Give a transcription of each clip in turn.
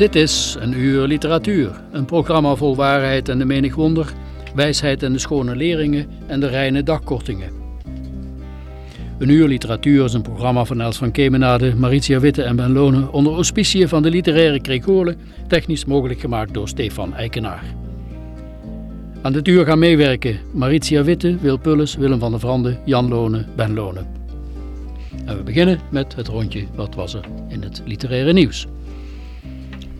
Dit is een uur literatuur, een programma vol waarheid en de menig wonder, wijsheid en de schone leringen en de reine dagkortingen. Een uur literatuur is een programma van Els van Kemenade, Maritia Witte en Ben Lonen onder auspiciën van de literaire Krekolen, technisch mogelijk gemaakt door Stefan Eikenaar. Aan dit uur gaan meewerken Maritia Witte, Wil Pulles, Willem van der Vrande, Jan Lonen, Ben Lonen. En we beginnen met het rondje Wat was er in het literaire nieuws.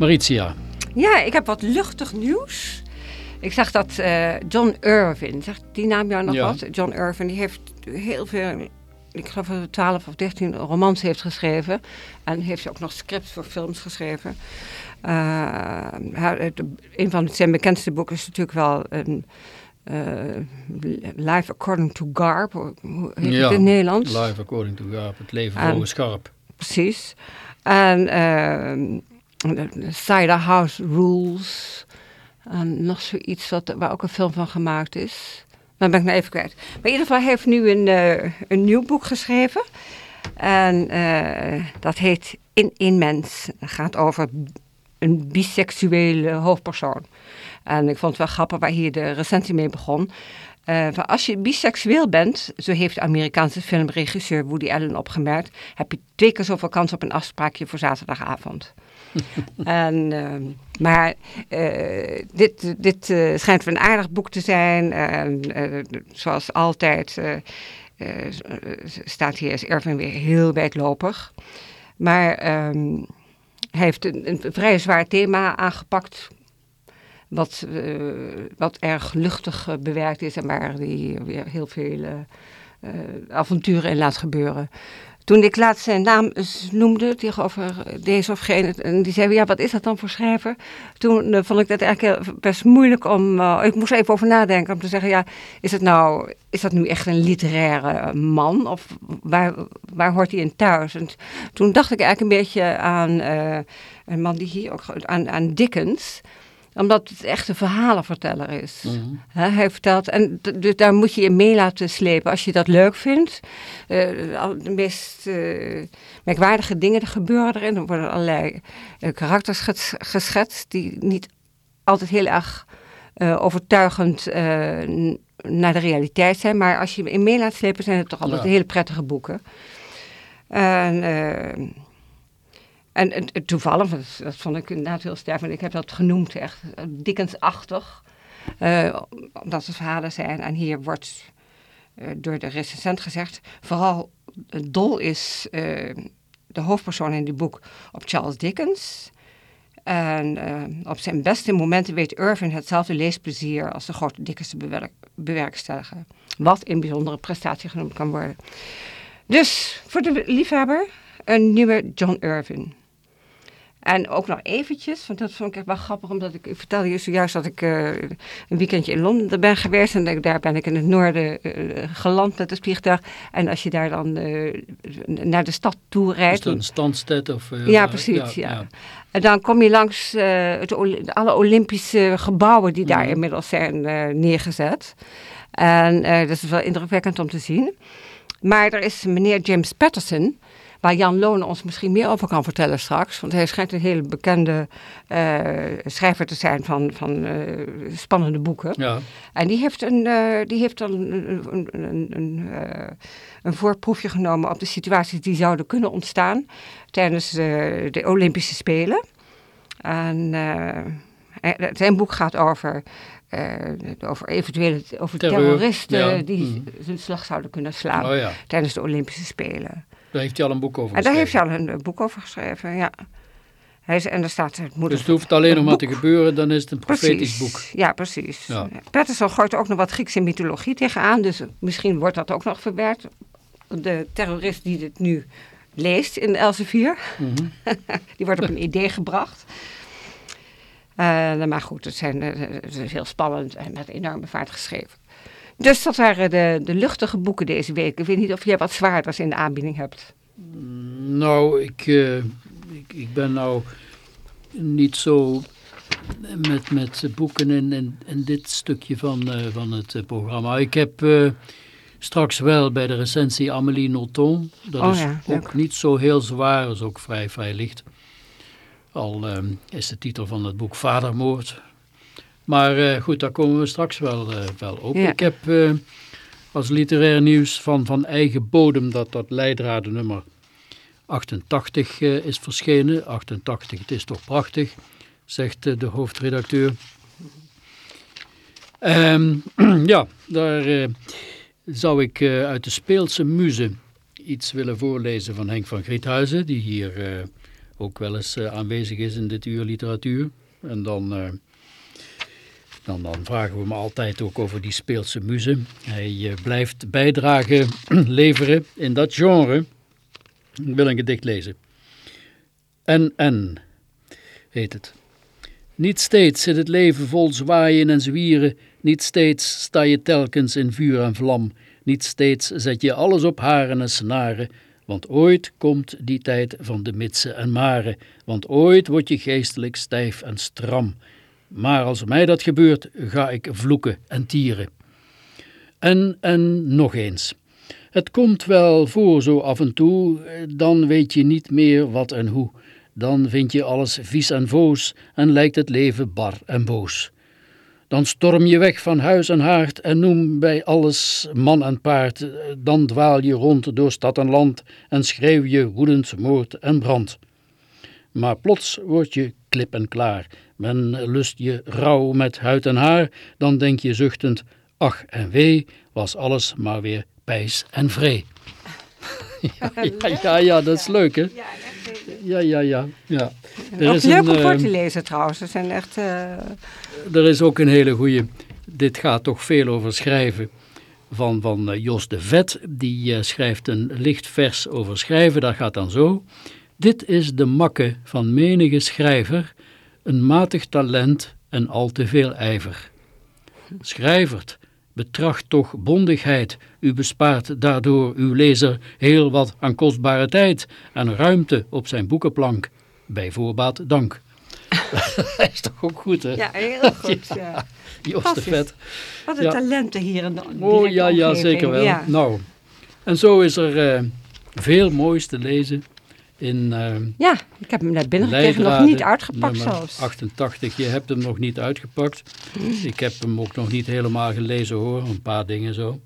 Maritia, Ja, ik heb wat luchtig nieuws. Ik zag dat eh, John Irvin, zegt die naam jou nog Ja. wat? John Irvin, die heeft heel veel, ik geloof dat hij 12 of 13 romans heeft geschreven. En heeft ook nog scripts voor films geschreven. Het- een van zijn bekendste boeken is natuurlijk wel een, eh, Life According to Garb. Hoe heet het in het Nederlands? Live according to Garp, het leven En- volgens Garp. Precies. En ehm Cider House Rules. En nog zoiets wat, waar ook een film van gemaakt is. Dan ben ik nou even kwijt. Maar in ieder geval heeft nu een, eh, een nieuw boek geschreven. En eh, dat heet In één mens. Het gaat over een biseksuele hoofdpersoon. En ik vond het wel grappig waar hier de recensie mee begon. Eh, van als je biseksueel bent, zo heeft de Amerikaanse filmregisseur Woody Allen opgemerkt, heb je twee keer zoveel kans op een afspraakje voor zaterdagavond. en, ehm, maar eh, dit, dit eh, schijnt een aardig boek te zijn. Eh, zoals altijd staat hier is Irving weer heel wijdlopig. Maar ehm, hij heeft een, vrij zwaar thema aangepakt. Wat, wat erg luchtig bewerkt is en waar hij weer heel veel avonturen in laat gebeuren. Toen ik laatst zijn naam noemde tegenover deze of gene, en die zei, ja, wat is dat dan voor schrijver? Toen eh, vond ik dat eigenlijk heel- best moeilijk om, eh, ik moest even over nadenken, om te zeggen, ja, is, het nou, is dat nu echt een literaire man? Of waar, waar hoort hij in thuis? En toen dacht ik eigenlijk een beetje aan eh, een man die hier ook, aan, aan Dickens omdat het echt een verhalenverteller is. Hè, hij vertelt, en dus daar moet je je mee laten slepen als je dat leuk vindt. Eh, de meest eh, merkwaardige dingen gebeuren erin. Er worden allerlei eh, karakters ges- geschetst die niet altijd heel erg overtuigend naar de realiteit zijn. Maar als je je in mee laat slepen, zijn het toch altijd Ja. hele prettige boeken. En, en, toevallig, dat, vond ik inderdaad heel sterk, want ik heb dat genoemd echt eh, Dickens-achtig. eh, omdat het verhalen zijn. En hier wordt eh, door de recensent gezegd, vooral dol is de hoofdpersoon in dit boek op Charles Dickens. En op zijn beste momenten weet Irving hetzelfde leesplezier als de grote Dickens te bewerk- bewerkstelligen. Wat een bijzondere prestatie genoemd kan worden. Dus voor de liefhebber een nieuwe John Irving. En ook nog eventjes, want dat vond ik echt wel grappig, omdat ik, ik vertelde je zojuist dat ik eh, een weekendje in Londen ben geweest. En ik- daar ben ik in het noorden eh, geland met het vliegtuig. En als je daar dan eh, naar de stad toe Is rijdt. dat een standsted? Of, Ja, precies, ja. En dan kom je langs het, alle Olympische gebouwen die daar Mhm. inmiddels zijn neergezet. En dat is wel indrukwekkend om te zien. Maar er is meneer James Patterson, waar Jan Loon ons misschien meer over kan vertellen straks. Want hij schijnt een hele bekende uh, schrijver te zijn van, van uh, spannende boeken. Ja. En die heeft, een, uh, die heeft dan een, een, een, voorproefje genomen op de situaties die zouden kunnen ontstaan tijdens de Olympische Spelen. En zijn boek gaat over over eventuele over terroristen die mm. zijn slag zouden kunnen slaan oh, ja. tijdens de Olympische Spelen. Daar heeft hij al een boek over geschreven. En daar heeft hij al een boek over geschreven, ja. Hij is, en er staat het moet Dus het hoeft alleen nog maar te gebeuren, dan is het een profetisch boek. Ja, precies. Ja. Patterson gooit ook nog wat Griekse mythologie tegenaan, dus misschien wordt dat ook nog verwerkt. De terrorist die dit nu leest in Elsevier, mm -hmm. die wordt op een idee gebracht. Uh, maar goed, het, zijn, uh, het is heel spannend en met enorme vaart geschreven. Dus dat waren de, de luchtige boeken deze week. Ik weet niet of jij wat zwaarders in de aanbieding hebt. Nou, ik, uh, ik, ik, ben nou niet zo met, met boeken in, in, in dit stukje van, uh, van het uh, programma. Ik heb straks wel bij de recensie Amélie Nothomb. Dat oh, is ja, ook niet zo heel zwaar, is ook vrij, vrij licht. Al is de titel van het boek Vadermoord. Maar uh, goed, daar komen we straks wel, uh, wel op. Ja. Ik heb uh, als literair nieuws van, van eigen bodem dat dat leidraden nummer 88 is verschenen. 88, het is toch prachtig, zegt de hoofdredacteur. Um, ja, daar zou ik uit de Speelse Muze iets willen voorlezen van Henk van Griethuizen, die hier ook wel eens aanwezig is in dit uur literatuur. En dan... Dan, vragen we hem altijd ook over die speelse muze. Hij uh, blijft bijdragen leveren in dat genre. Ik wil een gedicht lezen. En, en, heet het. Niet steeds zit het leven vol zwaaien en zwieren, niet steeds sta je telkens in vuur en vlam, niet steeds zet je alles op haren en snaren, want ooit komt die tijd van de mitsen en maren, want ooit word je geestelijk stijf en stram. Maar als mij dat gebeurt, ga ik vloeken en tieren. En, en nog eens. Het komt wel voor zo af en toe, dan weet je niet meer wat en hoe. Dan vind je alles vies en voos en lijkt het leven bar en boos. Dan storm je weg van huis en haard en noem bij alles man en paard. Dan dwaal je rond door stad en land en schreeuw je woedend moord en brand. Maar plots word je klip en klaar. Men lust je rauw met huid en haar, dan denk je zuchtend, ach en wee, was alles maar weer pijs en vree. ja, ja, ja, ja, dat is leuk hè? Ja, ja, ja. ja. Er is leuk om voor te lezen trouwens, er zijn echt... Uh... Er is ook een hele goede, dit gaat toch veel over schrijven, van, van uh, Jos de Vet. Die uh, schrijft een licht vers over schrijven, dat gaat dan zo... Dit is de makke van menige schrijver, een matig talent en al te veel ijver. Schrijvert, betracht toch bondigheid, u bespaart daardoor uw lezer heel wat aan kostbare tijd en ruimte op zijn boekenplank. Bij voorbaat dank. Dat is toch ook goed, hè? Ja, heel goed. ja. ja. De Vet. Wat een ja. talenten hier in de Oh ja, ja, zeker wel. Ja. Nou, en zo is er uh, veel moois te lezen in uh, Ja, ik heb hem net binnengekregen, nog niet uitgepakt zelfs. 88, je hebt hem nog niet uitgepakt. Ik heb hem ook nog niet helemaal gelezen hoor, een paar dingen zo.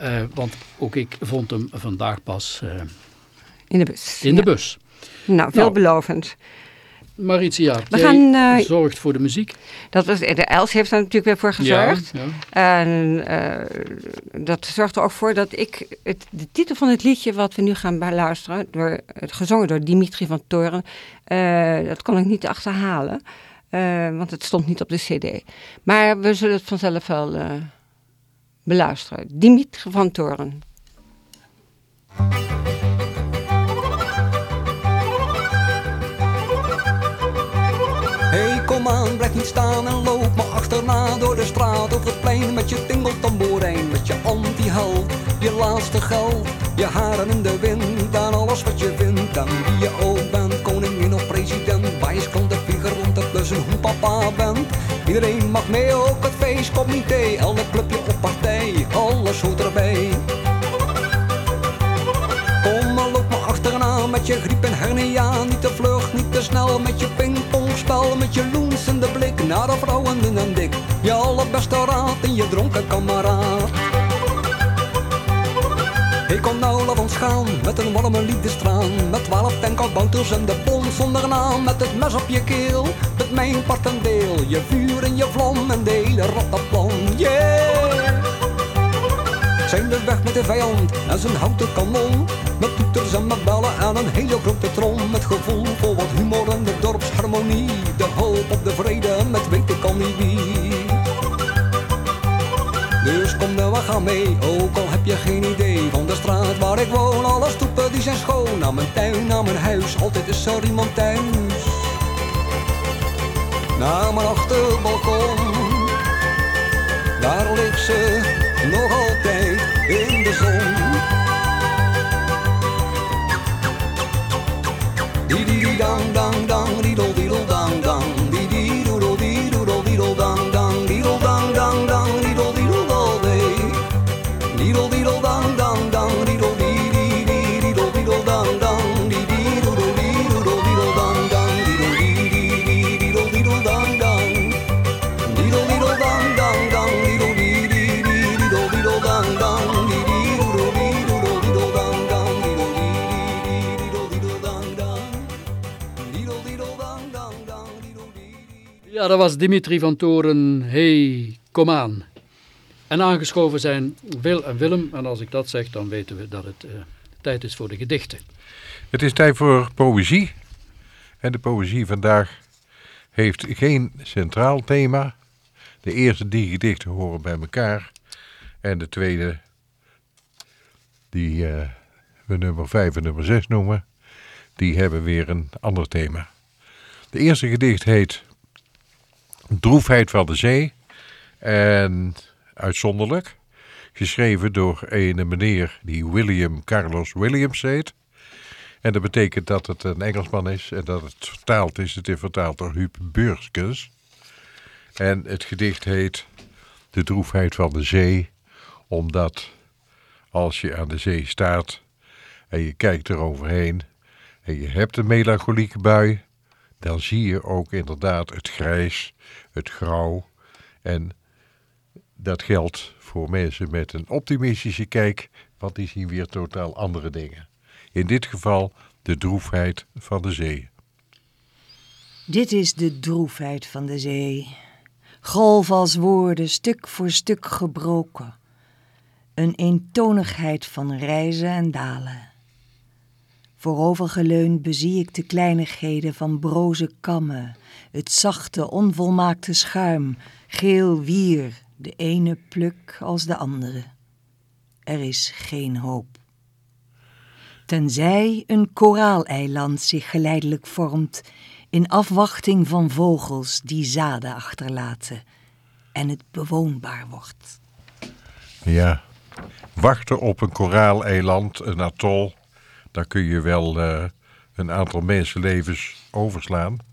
Uh, want ook ik vond hem vandaag pas uh, in de bus. In ja. de bus. Nou, veelbelovend. Maritia, We jij gaan, uh, zorgt voor de muziek. Dat was, de Els heeft daar natuurlijk weer voor gezorgd. Ja, ja. En uh, dat zorgt er ook voor dat ik het, de titel van het liedje wat we nu gaan beluisteren, door, gezongen door Dimitri van Toren, uh, dat kon ik niet achterhalen. want het stond niet op de cd. Maar we zullen het vanzelf wel beluisteren. Dimitri van Toren. staan en loop maar achterna door de straat of het plein met je tingeltamboerijn, met je anti-held, je laatste geld, je haren in de wind aan alles wat je vindt en wie je ook bent, koningin of president, wijs kan de vinger rond te plussen hoe papa bent. Iedereen mag mee, ook het feestcomité, elk clubje op partij, alles hoort erbij. Kom maar loop maar achterna met je griep en hernia, niet te vluchten snel met je pingpongspel, met je loensende blik naar de vrouwen dun en dik. Je allerbeste raad en je dronken kameraad. Ik kom nou, laat ons gaan, met een warme liefdestraan. Met twaalf tankkabouters en de bon zonder naam. Met het mes op je keel, met mijn part deel. Je vuur en je vlam en de hele rattenplan, yeah! Zijn we weg met de vijand en zijn houten kanon. Toeters en met bellen en een hele grote trom. Met gevoel voor wat humor en de dorpsharmonie. De hoop op de vrede met weet ik al niet wie. Dus kom nou, we gaan mee, ook al heb je geen idee van de straat waar ik woon. Alle stoepen die zijn schoon, naar mijn tuin, naar mijn huis, altijd is er iemand thuis. Naar mijn achterbalkon, daar ligt ze nog altijd in de zon. Die die die dang dang dang, diedel dat was Dimitri van Toren. Hey, kom aan. En aangeschoven zijn Wil en Willem. En als ik dat zeg, dan weten we dat het eh, tijd is voor de gedichten. Het is tijd voor poëzie. En de poëzie vandaag heeft geen centraal thema. De eerste drie gedichten horen bij elkaar. En de tweede, die eh, we nummer 5 en nummer 6 noemen, die hebben weer een ander thema. De eerste gedicht heet Droefheid van de Zee. En uitzonderlijk, geschreven door een meneer die William Carlos Williams heet. En dat betekent dat het een Engelsman is en dat het vertaald is. Het is vertaald door Huub Beurskes. En het gedicht heet De droefheid van de zee, omdat als je aan de zee staat en je kijkt eroverheen en je hebt een melancholieke bui, dan zie je ook inderdaad het grijs, het grauw en dat geldt voor mensen met een optimistische kijk, want die zien weer totaal andere dingen. In dit geval de droefheid van de zee. Dit is de droefheid van de zee. Golf als woorden, stuk voor stuk gebroken. Een eentonigheid van reizen en dalen. Voorovergeleund bezie ik de kleinigheden van broze kammen, het zachte, onvolmaakte schuim, geel wier, de ene pluk als de andere. Er is geen hoop. Tenzij een koraaleiland zich geleidelijk vormt in afwachting van vogels die zaden achterlaten en het bewoonbaar wordt. Ja, wachten op een koraaleiland, een atol, daar kun je wel eh, een aantal mensenlevens overslaan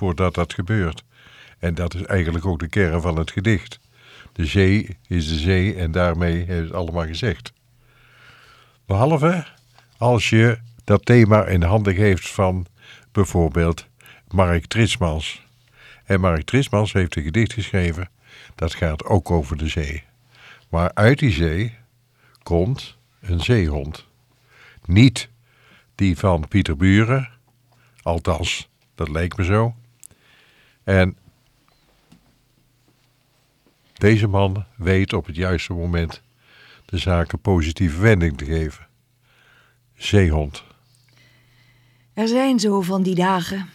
voordat dat gebeurt. En dat is eigenlijk ook de kern van het gedicht. De zee is de zee en daarmee is het allemaal gezegd. Behalve als je dat thema in handen geeft van bijvoorbeeld Mark Trismans. En Mark Trismans heeft een gedicht geschreven, dat gaat ook over de zee. Maar uit die zee komt een zeehond. Niet die van Pieter Buren, althans, dat leek me zo. En deze man weet op het juiste moment de zaken positieve wending te geven. Zeehond. Er zijn zo van die dagen.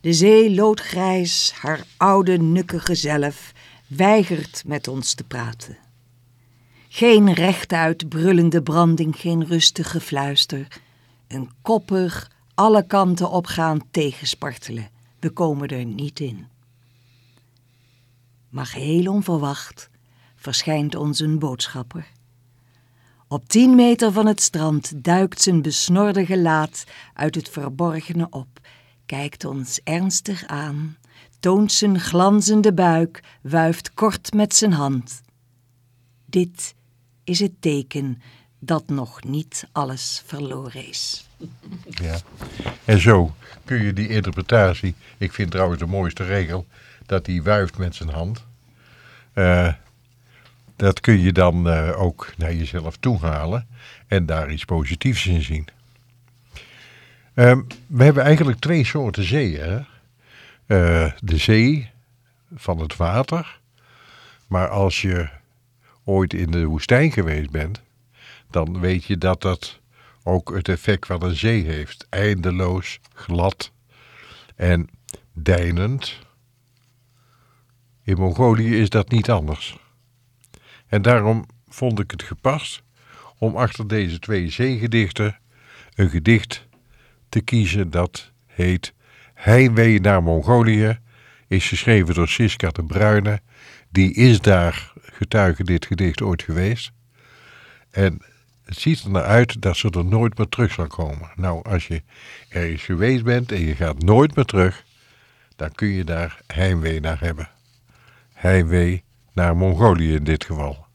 De zee loodgrijs, haar oude nukkige zelf, weigert met ons te praten. Geen rechtuit brullende branding, geen rustig gefluister. Een koppig, alle kanten opgaand tegenspartelen. We komen er niet in. Maar geheel onverwacht verschijnt ons een boodschapper. Op tien meter van het strand duikt zijn besnorde gelaat uit het verborgene op, kijkt ons ernstig aan, toont zijn glanzende buik, wuift kort met zijn hand. Dit is het teken dat nog niet alles verloren is. Ja. En zo kun je die interpretatie, ik vind trouwens de mooiste regel, dat hij wuift met zijn hand. Eh, dat kun je dan eh, ook naar jezelf toe halen en daar iets positiefs in zien. Ehm, we hebben eigenlijk twee soorten zeeën. Eh, de zee van het water. Maar als je ooit in de woestijn geweest bent, dan weet je dat dat ook het effect van een zee heeft. Eindeloos, glad en deinend. In Mongolië is dat niet anders. En daarom vond ik het gepast om achter deze twee zeegedichten een gedicht te kiezen dat heet Heimwee naar Mongolië, is geschreven door Siska de Bruyne. Die is daar getuige dit gedicht ooit geweest. En het ziet er naar uit dat ze er nooit meer terug zal komen. Nou, als je ergens geweest bent en je gaat nooit meer terug, dan kun je daar heimwee naar hebben. Heimwee naar Mongolië in dit geval.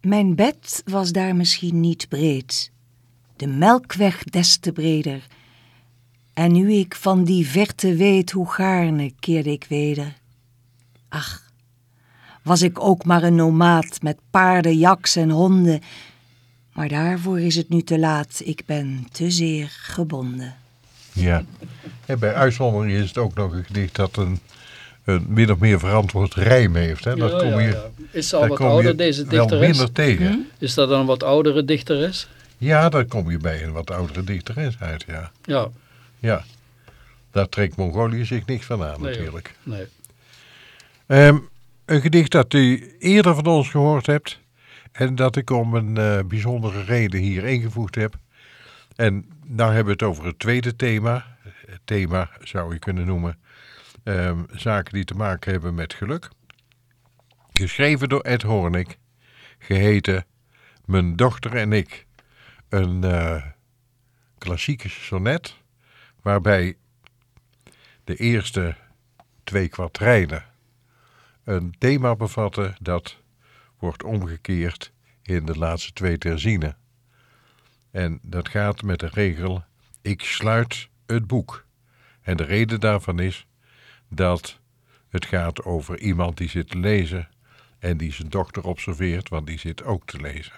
Mijn bed was daar misschien niet breed, de melkweg des te breder. En nu ik van die verte weet hoe gaarne keerde ik weder. Ach, was ik ook maar een nomaat met paarden, jaks en honden. Maar daarvoor is het nu te laat, ik ben te zeer gebonden. Ja, en bij uitzondering is het ook nog een gedicht dat een, een min of meer verantwoord rijm heeft. Hè? Dat Ja, kom ja, je, ja. Is ze al wat ouder, deze wel dichteres? minder tegen. Is dat dan een wat oudere dichteres? Ja, daar kom je bij een wat oudere dichteres uit, ja. Ja, Ja, daar trekt Mongolië zich niks van aan Nee, natuurlijk. nee. Ehm, een gedicht dat u eerder van ons gehoord hebt. En dat ik om een eh, bijzondere reden hier ingevoegd heb. En nou hebben we het over het tweede thema. Thema zou je kunnen noemen. ehm, zaken die te maken hebben met geluk. Geschreven door Ed Hornik. Geheten Mijn dochter en ik. Een eh, klassieke sonnet. Waarbij de eerste twee kwartrijnen een thema bevatten dat wordt omgekeerd in de laatste twee terzinen. En dat gaat met de regel: ik sluit het boek. En de reden daarvan is dat het gaat over iemand die zit te lezen en die zijn dochter observeert, want die zit ook te lezen.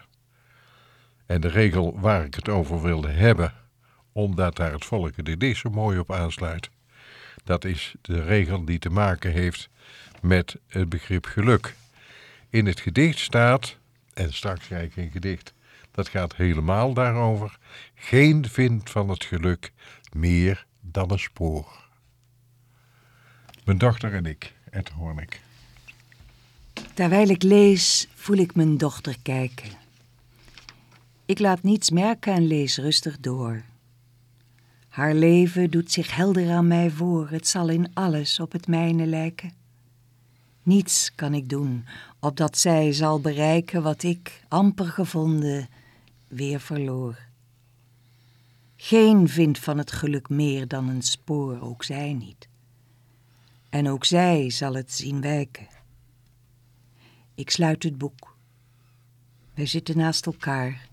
En de regel waar ik het over wilde hebben, omdat daar het volk dit zo mooi op aansluit, dat is de regel die te maken heeft met het begrip geluk. In het gedicht staat, en straks ga ik een gedicht, dat gaat helemaal daarover, geen vindt van het geluk meer dan een spoor. Mijn dochter en ik, Ed Hornik. Terwijl ik lees, voel ik mijn dochter kijken. Ik laat niets merken en lees rustig door. Haar leven doet zich helder aan mij voor, het zal in alles op het mijne lijken. Niets kan ik doen, opdat zij zal bereiken wat ik, amper gevonden, weer verloor. Geen vindt van het geluk meer dan een spoor, ook zij niet. En ook zij zal het zien wijken. Ik sluit het boek. Wij zitten naast elkaar.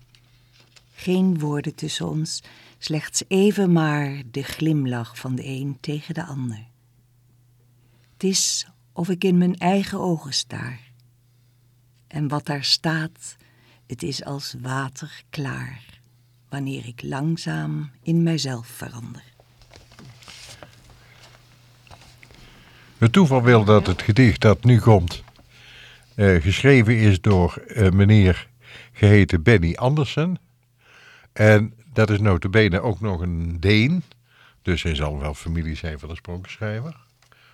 Geen woorden tussen ons, slechts even maar de glimlach van de een tegen de ander. Het is of ik in mijn eigen ogen staar. En wat daar staat, het is als water klaar, wanneer ik langzaam in mijzelf verander. Het toeval wil dat het gedicht dat nu komt eh, geschreven is door eh, meneer geheten Benny Andersen. En dat is notabene ook nog een Deen. Dus hij zal wel familie zijn van de sprookjesschrijver.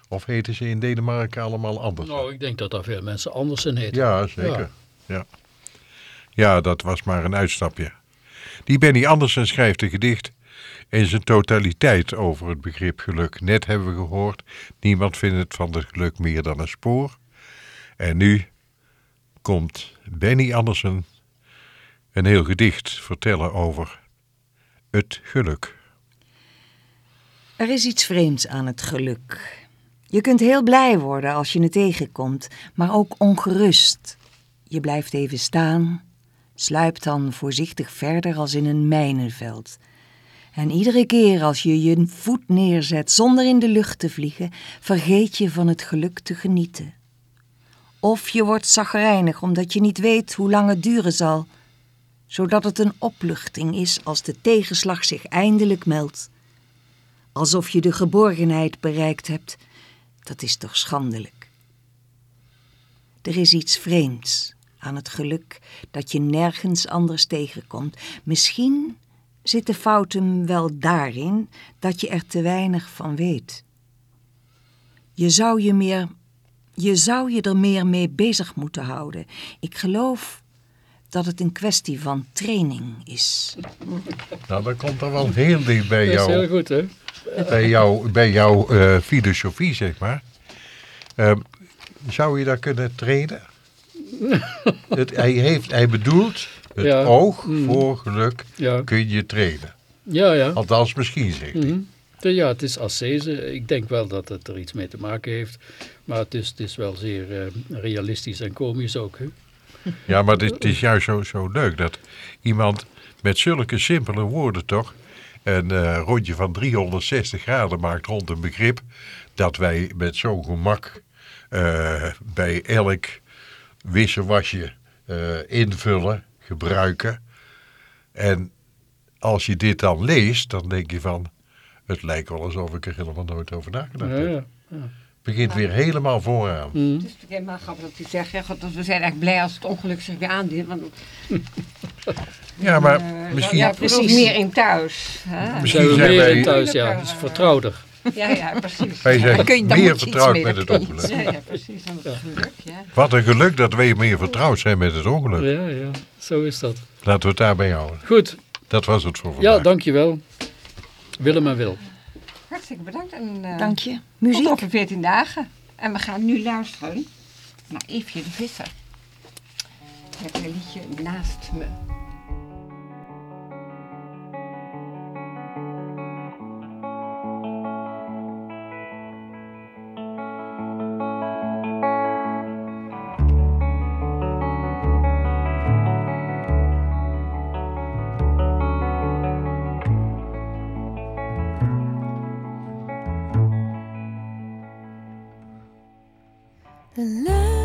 Of heten ze in Denemarken allemaal anders? Nou, ik denk dat daar veel mensen anders in heten. Ja, zeker. Ja. ja, dat was maar een uitstapje. Die Benny Andersen schrijft een gedicht in zijn totaliteit over het begrip geluk. Net hebben we gehoord, niemand vindt het van het geluk meer dan een spoor. En nu komt Benny Andersen een heel gedicht vertellen over het geluk. Er is iets vreemds aan het geluk. Je kunt heel blij worden als je het tegenkomt, maar ook ongerust. Je blijft even staan, Sluip dan voorzichtig verder als in een mijnenveld. En iedere keer als je je voet neerzet zonder in de lucht te vliegen, vergeet je van het geluk te genieten. Of je wordt zagrijnig omdat je niet weet hoe lang het duren zal, zodat het een opluchting is als de tegenslag zich eindelijk meldt. Alsof je de geborgenheid bereikt hebt, dat is toch schandelijk. Er is iets vreemds aan het geluk dat je nergens anders tegenkomt. Misschien zit de fout hem wel daarin dat je er te weinig van weet. Je zou je, meer, je zou je er meer mee bezig moeten houden. Ik geloof dat het een kwestie van training is. Nou, dat komt er wel heel dicht bij Dat is heel jou, goed, hè? bij jou, bij jouw eh, filosofie, zeg maar. Ehm, zou je dat kunnen trainen? het, hij, heeft, hij bedoelt, het Ja. oog Mm. voor geluk Ja, kun je trainen. ja. ja. Althans, misschien. Mhm. De- Ja, het is ascese. Ik denk wel dat het er iets mee te maken heeft. Maar het is, het is wel zeer eh, realistisch en komisch ook. Hè? Ja, maar het, is juist zo, zo leuk dat iemand met zulke simpele woorden toch een eh, rondje van 360 graden maakt rond een begrip dat wij met zo'n gemak eh, bij elk wisselwasje eh, invullen, gebruiken. En als je dit dan leest, dan denk je van, het lijkt wel alsof ik er helemaal nooit over nagedacht Ja, heb. ja. Begint weer helemaal vooraan. Mhm. Het is helemaal grappig dat u zegt, ja, God, dat we zijn echt blij als het ongeluk zich weer aandient. Want, Ja, maar eh, misschien... Ja, precies. meer in thuis. Hè? Misschien Zijn we zijn meer wij- in thuis, ja. Is vertrouwder. Ja, ja, precies. Wij zijn kun je- meer vertrouwd mee, met het ongeluk. Ja, ja, precies. Geluk, ja. Wat een geluk dat wij meer vertrouwd zijn met het ongeluk. Ja, ja. Zo is dat. Laten we het daarbij houden. Goed. Dat was het voor vandaag. Ja, dankjewel. Willem en Wil. Hartstikke bedankt. En, eh, Dank je. Tot Muziek. over 14 dagen. En we gaan nu luisteren naar Eefje de Visser. Met een liedje Naast me. De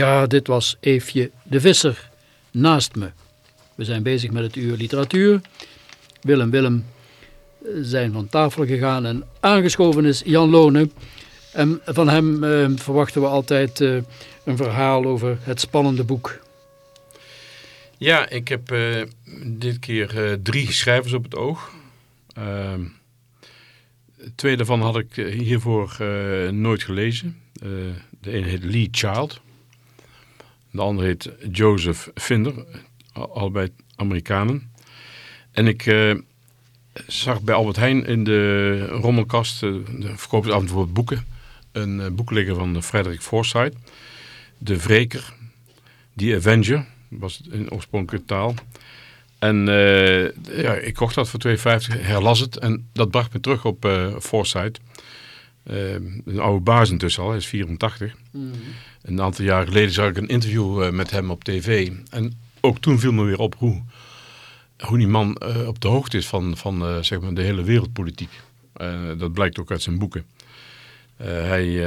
Ja, dit was Eefje de Visser naast me. We zijn bezig met het uur literatuur. Willem Willem eh, zijn van tafel gegaan en aangeschoven is Jan Lonen. En van hem eh, verwachten we altijd eh, een verhaal over het spannende boek. Ja, ik heb eh, dit keer drie schrijvers op het oog. Ehm, twee daarvan had ik hiervoor nooit gelezen. De ene heet Lee Child. De andere heet Joseph Finder. Al- Allebei Amerikanen. En ik eh, zag bij Albert Heijn in de rommelkast, eh, de toe wat boeken, een eh, boek liggen van Frederick Forsyth. De Wreker, The Avenger, was in oorspronkelijke taal. En ja, ik kocht dat voor 2,50, herlas het en dat bracht me terug op eh Forsyth. Een oude baas intussen al, hij is 84. Een aantal jaar geleden zag ik een interview eh, met hem op tv. En ook toen viel me weer op hoe, hoe die man eh, op de hoogte is van, van eh, zeg maar de hele wereldpolitiek. Dat blijkt ook uit zijn boeken. Hij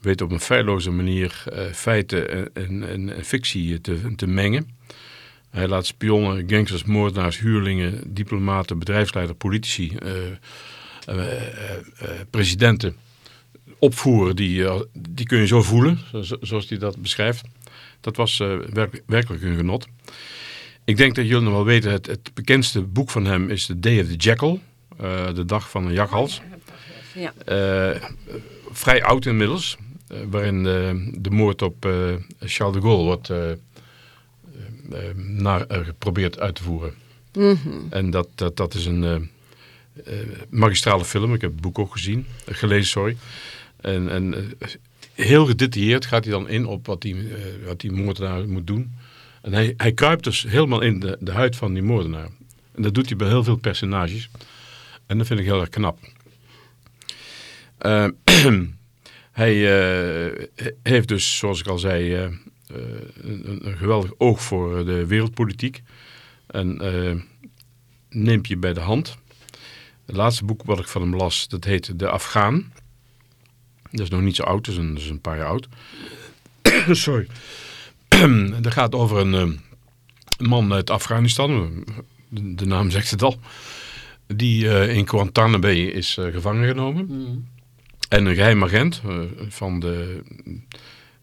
weet op een feilloze manier feiten en, en, fictie te, te mengen. Hij laat spionnen, gangsters, moordenaars, huurlingen, diplomaten, bedrijfsleiders, politici, presidenten opvoeren. Die, eh, die kun je zo voelen, zo- zoals hij dat beschrijft. Dat was eh, werk- werkelijk een genot. Ik denk dat jullie nog wel weten, het, het bekendste boek van hem is The Day of the Jackal. eh, de dag van een jakhals. Ja. Vrij oud inmiddels. waarin de moord op Charles de Gaulle wordt naar, geprobeerd uit te voeren. Mhm. En dat, dat, dat is een magistrale film. Ik heb het boek ook gezien, gelezen, sorry. En, en eh, heel gedetailleerd gaat hij dan in op wat die, eh, wat die moordenaar moet doen. En hij, hij kruipt dus helemaal in de, de huid van die moordenaar. En dat doet hij bij heel veel personages. En dat vind ik heel erg knap. Eh, hij heeft dus, zoals ik al zei, een, een geweldig oog voor de wereldpolitiek. En neemt je bij de hand. Het laatste boek wat ik van hem las, dat heet De Afghaan. Dat is nog niet zo oud, dat is een, dat is een paar jaar oud. Sorry. dat gaat over een, eh, een man uit Afghanistan. De, de naam zegt het al. Die eh, in Guantanamo is eh, gevangen genomen. En een geheim agent eh, van de,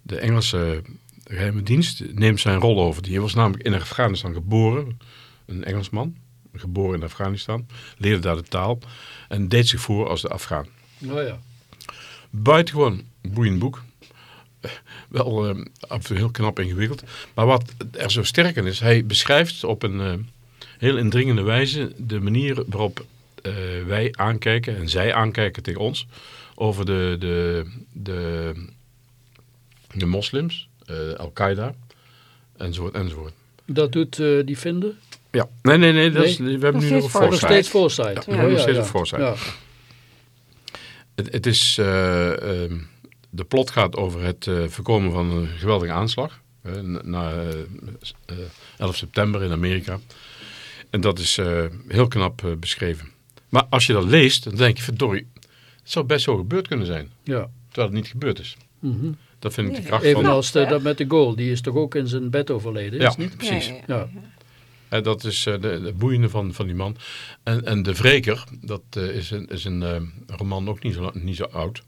de Engelse geheime dienst neemt zijn rol over. Die was namelijk in Afghanistan geboren. Een Engelsman, geboren in Afghanistan. Leerde daar de taal. En deed zich voor als de Afghaan. Oh ja. Buitengewoon boeiend boek. Wel eh, af en toe heel knap ingewikkeld. Maar wat er zo sterk in is, hij beschrijft op een eh, heel indringende wijze de manier waarop eh, wij aankijken en zij aankijken tegen ons over de, de, de, de moslims, eh, Al-Qaeda enzovoort enzovoort. Dat doet eh, die vinden? Ja, nee, nee, nee, dat is, we hebben Nog nu steeds nog voor- een Nog Foresight. steeds Foresight. Ja, nog ja, steeds ja. een Foresight. Het, het is, eh, ehm, de plot gaat over het eh, voorkomen van een geweldige aanslag. na- na eh, 11 september in Amerika. En dat is eh, heel knap eh, beschreven. Maar als je dat leest, dan denk je, verdorie, het zou best zo gebeurd kunnen zijn. Ja. Terwijl het niet gebeurd is. Mhm. Dat vind ik de kracht van... Evenals dat met de goal. Die is toch ook in zijn bed overleden, is Ja, het niet? precies. Ja, ja, Ja. En dat is eh, de, de boeiende van, van die man. En, en De Wreker, dat eh, is een, is een eh, roman ook niet zo, niet zo oud.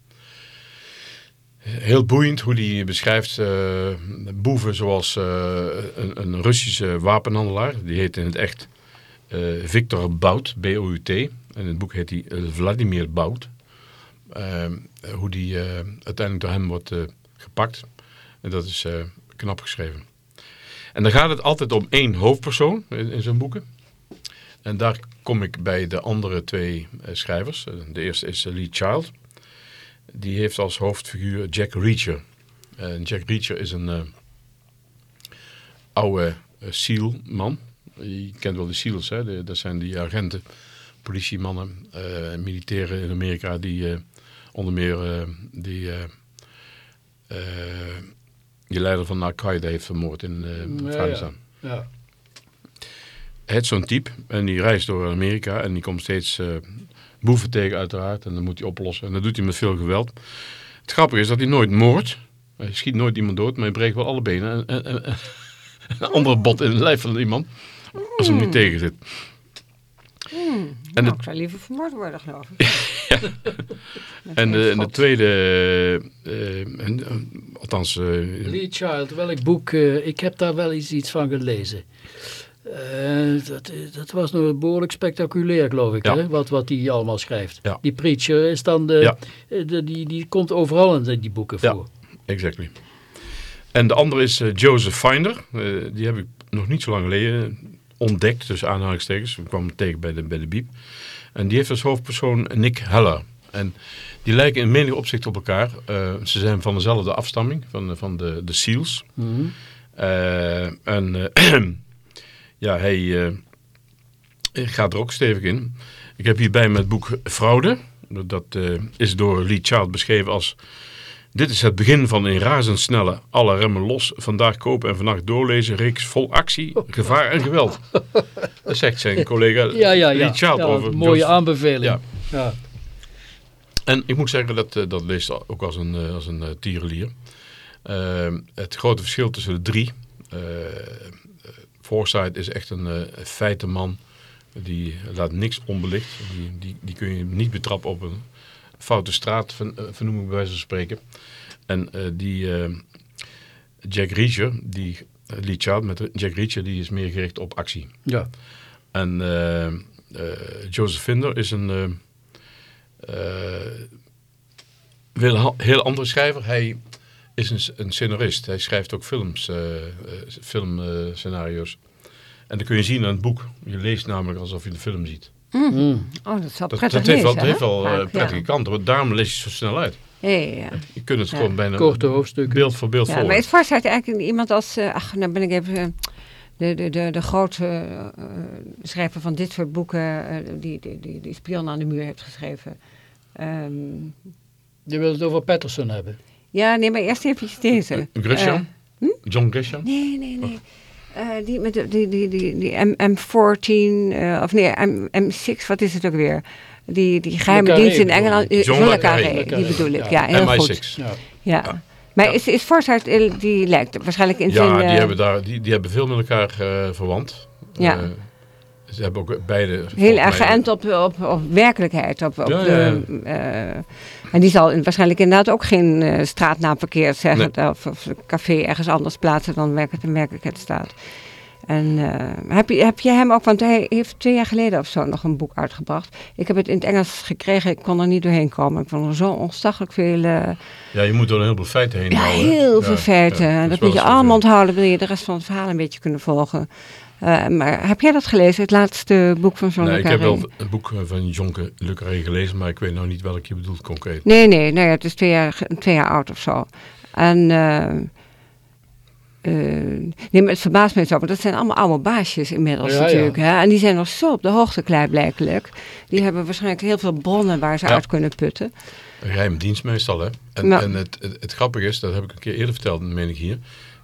Heel boeiend hoe hij beschrijft eh, boeven zoals eh, een, een Russische wapenhandelaar. Die heet in het echt eh, Victor Bout, B-O-U-T. In het boek heet hij eh, Vladimir Bout. Eh, hoe die eh, uiteindelijk door hem wordt eh, gepakt. En dat is eh, knap geschreven. En dan gaat het altijd om één hoofdpersoon in, in zijn boeken. En daar kom ik bij de andere twee eh, schrijvers. Eh, De eerste is eh, Lee Child. Die heeft als hoofdfiguur Jack Reacher. En Jack Reacher is een oude uh, SEAL-man. Je kent wel de SEALs, hè? Dat zijn die agenten, politiemannen, eh, militairen in Amerika die onder meer die, die leider van Al-Qaeda heeft vermoord in Ja, Afghanistan. Ja. Het zo'n type en die reist door Amerika en die komt steeds eh, boeven tegen uiteraard en dan moet hij oplossen. En dat doet hij met veel geweld. Het grappige is dat hij nooit moordt. Hij schiet nooit iemand dood, maar hij breekt wel alle benen. En, en, en- een andere bot in het lijf van iemand. Als hem niet tegen zit. En nou, de- ik zou liever vermoord worden, geloof ik. Met En de, en de tweede, eh, en, eh, althans, eh, Lee Child, welk boek? eh, ik heb daar wel eens iets van gelezen. Eh, dat, eh, dat was nog behoorlijk spectaculair, geloof ik, Ja. hè? Wat, wat die allemaal schrijft. Ja. Die preacher is dan de, Ja. eh, de- die, die komt overal in die boeken Ja. voor. exactly. En de andere is eh, Joseph Finder. Eh, die heb ik nog niet zo lang geleden ontdekt, tussen aanhalingstekens. Ik kwam hem tegen bij de, bij de Biep. En die heeft als hoofdpersoon Nick Heller. En die lijken in menig opzicht op elkaar. Eh, ze zijn van dezelfde afstamming, van, van de, de SEALs. Mhm. Eh, en eh, ja, hij eh, gaat er ook stevig in. Ik heb hierbij met het boek Fraude. Dat eh, is door Lee Child beschreven als... Dit is het begin van een razendsnelle, alle remmen los, vandaag kopen en vannacht doorlezen, reeks vol actie, gevaar en geweld. Dat zegt zijn collega Ja, ja, ja. Over mooie aanbeveling. Ja. Ja. En ik moet zeggen, dat, eh, dat leest ook als een, eh, als een eh, tierenlier. Het grote verschil tussen de drie. Forsyth is echt een eh feitenman. Die laat niks onbelicht. Die, die, die kun je niet betrappen op een foute straat, eh, vernoeming bij wijze van spreken. En eh, die eh, Jack Reacher, die Lee Child met Jack Reacher, die is meer gericht op actie. Ja. En Joseph Finder is een heel, heel andere schrijver. Hij is een, een scenarist. Hij schrijft ook films, eh, filmscenario's. en dat kun je zien aan het boek. Je leest namelijk alsof je de film ziet. Mm. Oh, dat zal prettig dat heeft wel, lezen, dat heeft hè? wel eh, Vaak, prettige ja. kanten. Want daarom lees je het zo snel uit. Ja, ja, ja. Je kunt het Ja. gewoon bijna Korte hoofdstukken. beeld voor beeld Ja, volgen. maar Forsyth eigenlijk iemand als... eh, ach, nou ben ik even... eh, de, de, de, de grote schrijver van dit soort boeken... die, die, die, die Spion aan de muur heeft geschreven. Ehm, Je wil het over Patterson hebben. ja, nee, maar eerst even deze. Grisham? Eh, John Grisham? nee, nee, nee. Eh, die met de, die, die, die, die M, M14, eh, of nee, M, M6, wat is het ook weer? Die, die geheime dienst in? Engeland. eh, John Le Carré, die bedoel ik. ja. Ja, heel goed. MI6. Ja. Ja. Maar is, is Forsyth, eh, die lijkt waarschijnlijk in Ja, zijn... die, eh, hebben daar, die, die hebben veel met elkaar eh, verwant. Ja. Ze hebben ook beide... Heel erg geënt op, op, op werkelijkheid. Op, op Ja, de, eh, en die zal waarschijnlijk inderdaad ook geen eh, straatnaam verkeerd zeggen. Of, café ergens anders plaatsen dan waar het in werkelijkheid staat. En eh, heb, je, heb je hem ook, want hij heeft twee jaar geleden of zo nog een boek uitgebracht. Ik heb het in het Engels gekregen, ik kon er niet doorheen komen. Ik vond er zo ontzaglijk veel, Ja, je moet door een heleboel feiten heen ja, houden. heel veel feiten. ja, dat is moet je allemaal onthouden, wil je de rest van het verhaal een beetje kunnen volgen. Eh, maar heb jij dat gelezen, het laatste boek van Jean Nee, Le ik heb wel een boek van Jonke Le Carré gelezen, maar ik weet nou niet welk je bedoelt concreet. Nee, nee, nou ja, het is twee jaar, twee jaar oud of zo. En eh, eh, nee, maar het verbaast me zo, want dat zijn allemaal oude baasjes inmiddels Ja, ja. natuurlijk. Hè? En die zijn nog zo op de hoogte klaarblijkelijk. Die hebben waarschijnlijk heel veel bronnen waar ze Ja. uit kunnen putten. Geheime dienst meestal, hè. En, Nou. en het, het, het grappige is, dat heb ik een keer eerder verteld, meen ik hier,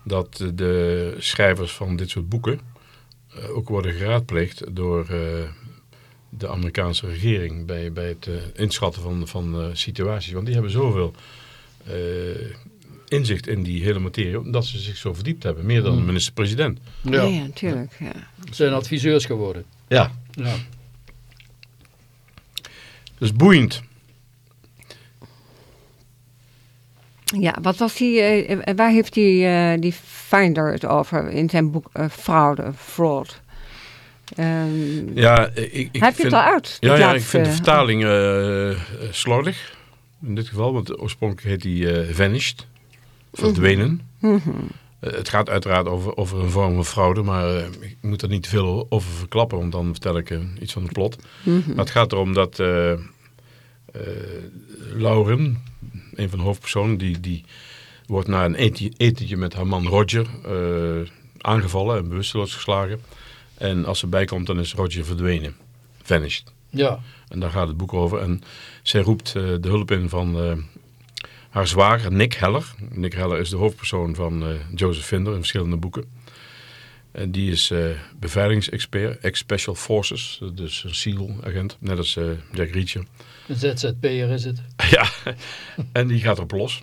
dat eh, de schrijvers van dit soort boeken eh, ook worden geraadpleegd door eh, de Amerikaanse regering bij, bij het eh, inschatten van, van eh, situaties. Want die hebben zoveel eh, inzicht in die hele materie, omdat ze zich zo verdiept hebben. Meer dan de minister-president. Ja, Ja. ja natuurlijk. Ja. Ze zijn adviseurs geworden. Ja. Ja. Dus boeiend. ja, wat was die, eh, eh, waar heeft die, eh, die Finder het over in zijn boek eh, Fraude, Fraud? Ehm, Ja, ik, ik heb je vind, het al uit? Ja, ja ik vind de vertaling eh, eh, slordig. In dit geval, want oorspronkelijk heet die eh, Vanished. Verdwenen. Mhm. Eh, het gaat uiteraard over, over een vorm van fraude, maar eh, ik moet er niet te veel over verklappen, want dan vertel ik eh, iets van de plot. Mhm. Maar het gaat erom dat eh eh, Lauren, een van de hoofdpersonen, die, die wordt na een etentje met haar man Roger eh, aangevallen en bewusteloos geslagen. En als ze bijkomt, dan is Roger verdwenen. Vanished. Ja. En daar gaat het boek over. En zij roept eh, de hulp in van eh, haar zwager Nick Heller. Nick Heller is de hoofdpersoon van Joseph Finder in verschillende boeken. En die is beveiligingsexpert, ex-special forces, dus een SEAL-agent, net als Jack Reacher. Een ZZP'er is het. ja, en die gaat erop los.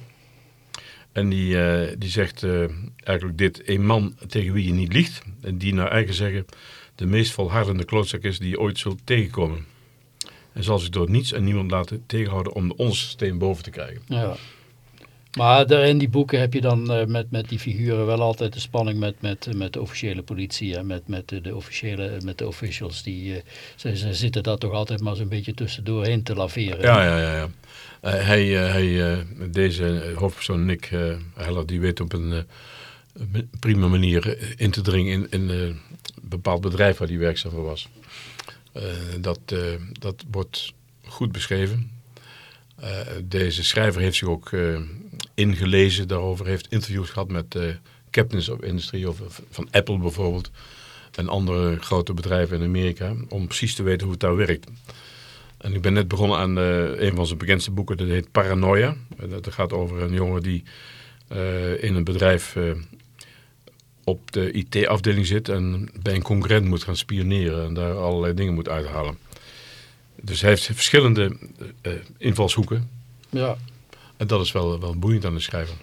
En die, eh, die zegt eh, eigenlijk dit, een man tegen wie je niet liegt. En die naar eigen zeggen de meest volhardende klootzak is die je ooit zult tegenkomen. En zal zich door niets en niemand laten tegenhouden om onderste steen boven te krijgen. Ja. Maar daar in die boeken heb je dan eh, met, met die figuren wel altijd de spanning met, met, met de officiële politie en met, met, de, officiële, met de officials. Die, ze, ze zitten daar toch altijd maar zo'n beetje tussendoorheen te laveren. Ja, ja, ja. ja. Eh, hij, eh, eh, deze hoofdpersoon Nick Heller, die weet op een prima manier in te dringen in, een bepaald bedrijf waar hij werkzaam voor was. Dat, dat wordt goed beschreven. Deze schrijver heeft zich ook ingelezen daarover, heeft interviews gehad met eh, captains of industry of, of van Apple bijvoorbeeld en andere grote bedrijven in Amerika, om precies te weten hoe het daar werkt. En ik ben net begonnen aan eh, een van zijn bekendste boeken, dat heet Paranoia. Dat gaat over een jongen die eh, in een bedrijf eh, op de IT-afdeling zit en bij een concurrent moet gaan spioneren en daar allerlei dingen moet uithalen. Dus hij heeft verschillende invalshoeken Ja. en dat is wel, wel boeiend aan het schrijven.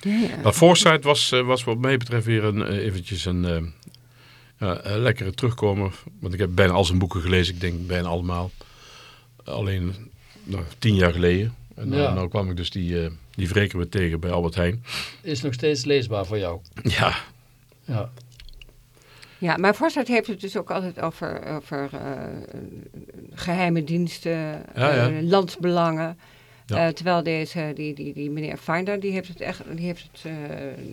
Ja, ja. Maar Foresight was, was wat mij betreft weer een, eventjes een, eh, ja, een lekkere terugkomer. Want ik heb bijna al zijn boeken gelezen, ik denk bijna allemaal. Alleen nou, tien jaar geleden. En nou, Ja. nou kwam ik dus die, eh die wreken weer tegen bij Albert Heijn. Is nog steeds leesbaar voor jou. Ja, Ja. Ja, maar Forsyth heeft het dus ook altijd over, over eh, geheime diensten, Ja, ja. eh, landsbelangen. Ja. Eh, terwijl deze, die, die, die meneer Finder, die heeft het echt die heeft het, eh,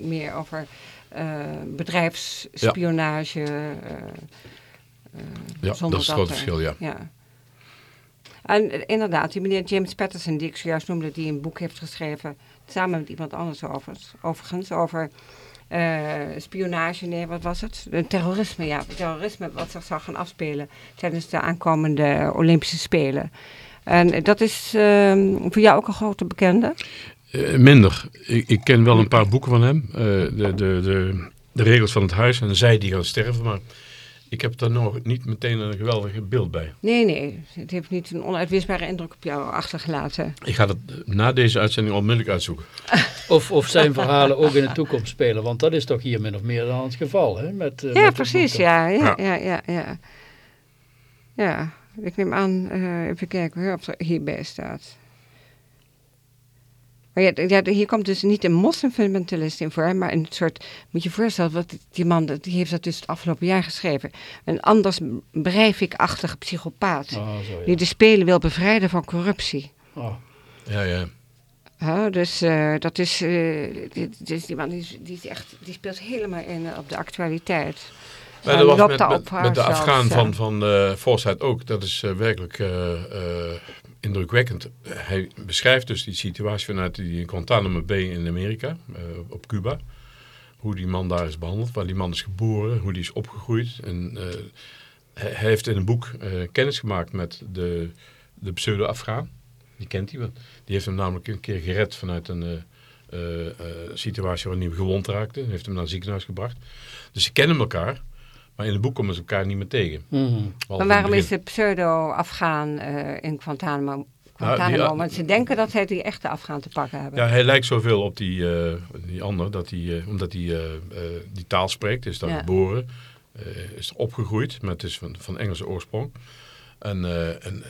meer over eh, bedrijfsspionage. ja zonder dat is het grote er- verschil, ja. En eh, inderdaad, die meneer James Patterson, die ik zojuist noemde, die een boek heeft geschreven, samen met iemand anders overigens, overigens over eh, spionage, nee, wat was het? Eh, terrorisme, ja, terrorisme wat zich zou gaan afspelen tijdens de aankomende Olympische Spelen. En dat is ehm, voor jou ook een grote bekende? Minder. Ik, ik ken wel een paar boeken van hem. De, de, de, de regels van het huis en zij die gaan sterven. Maar ik heb daar nog niet meteen een geweldig beeld bij. Nee, nee, het heeft niet een onuitwisbare indruk op jou achtergelaten. Ik ga dat na deze uitzending onmiddellijk uitzoeken. Of, of zijn verhalen ook in de toekomst spelen. Want dat is toch hier min of meer dan het geval. Hè? Met, eh, Ja, met precies, ja, ja, Ja. ja, ja, ja. Ja, ik neem aan, eh, even kijken of er hierbij staat. Maar ja, ja, hier komt dus niet een moslimfundamentalist in voor, maar een soort, moet je je voorstellen, wat die man, die heeft dat dus het afgelopen jaar geschreven. Een anders Breivik-achtige psychopaat, Ah, zo, ja. die de Spelen wil bevrijden van corruptie. Ah, Ja, ja. Dus eh, dat is, eh, die, dus die man die, is- die, is echt, die speelt helemaal in op de actualiteit. Maar dat was met, de zelfs, ja. van, van eh Forsyth ook. Dat is eh, werkelijk eh, eh, indrukwekkend. Hij beschrijft dus die situatie vanuit die Guantanamo Bay in Amerika, eh, op Cuba. Hoe die man daar is behandeld, waar die man is geboren, hoe die is opgegroeid. En, eh, hij, heeft in een boek eh, kennis gemaakt met de, de pseudo-Afghaan. Die kent hij wel. Die heeft hem namelijk een keer gered vanuit een situatie waarin hij gewond raakte. Heeft hem naar het ziekenhuis gebracht. Dus ze kennen elkaar. Maar in het boek komen ze elkaar niet meer tegen. Behalve Maar waarom is de pseudo-Afghaan eh, in Guantanamo? Guantanamo Nou, die- want ze denken dat zij die echte Afghaan te pakken hebben. Ja, hij lijkt zoveel op die, eh, die ander, dat hij, eh, omdat hij eh, eh, die taal spreekt, is daar Ja. geboren, eh, is opgegroeid, maar het is van, van Engelse oorsprong. En, eh, en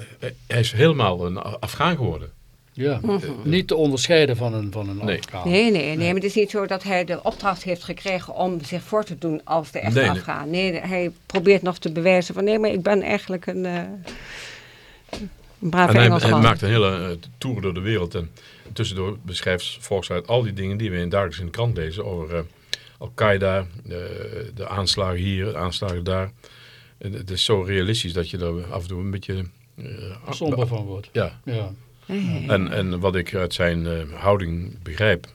hij is helemaal een Afghaan geworden. Ja. Niet te onderscheiden van een, van een Nee. Afghaan. Nee, nee, nee, maar het is niet zo dat hij de opdracht heeft gekregen om zich voor te doen als de echte Nee, nee. Afghaan. Nee, hij probeert nog te bewijzen van nee, maar ik ben eigenlijk een, eh een brave en hij, Engelsman. hij maakt een hele eh, tour door de wereld. En tussendoor beschrijft Forsyth al die dingen die we in dagelijks in de krant lezen over eh, Al-Qaeda, de, de aanslagen hier, de aanslagen daar. En het is zo realistisch dat je er af en toe een beetje... eh, Somber van wordt. Ja, Ja. En, en wat ik uit zijn eh, houding begrijp,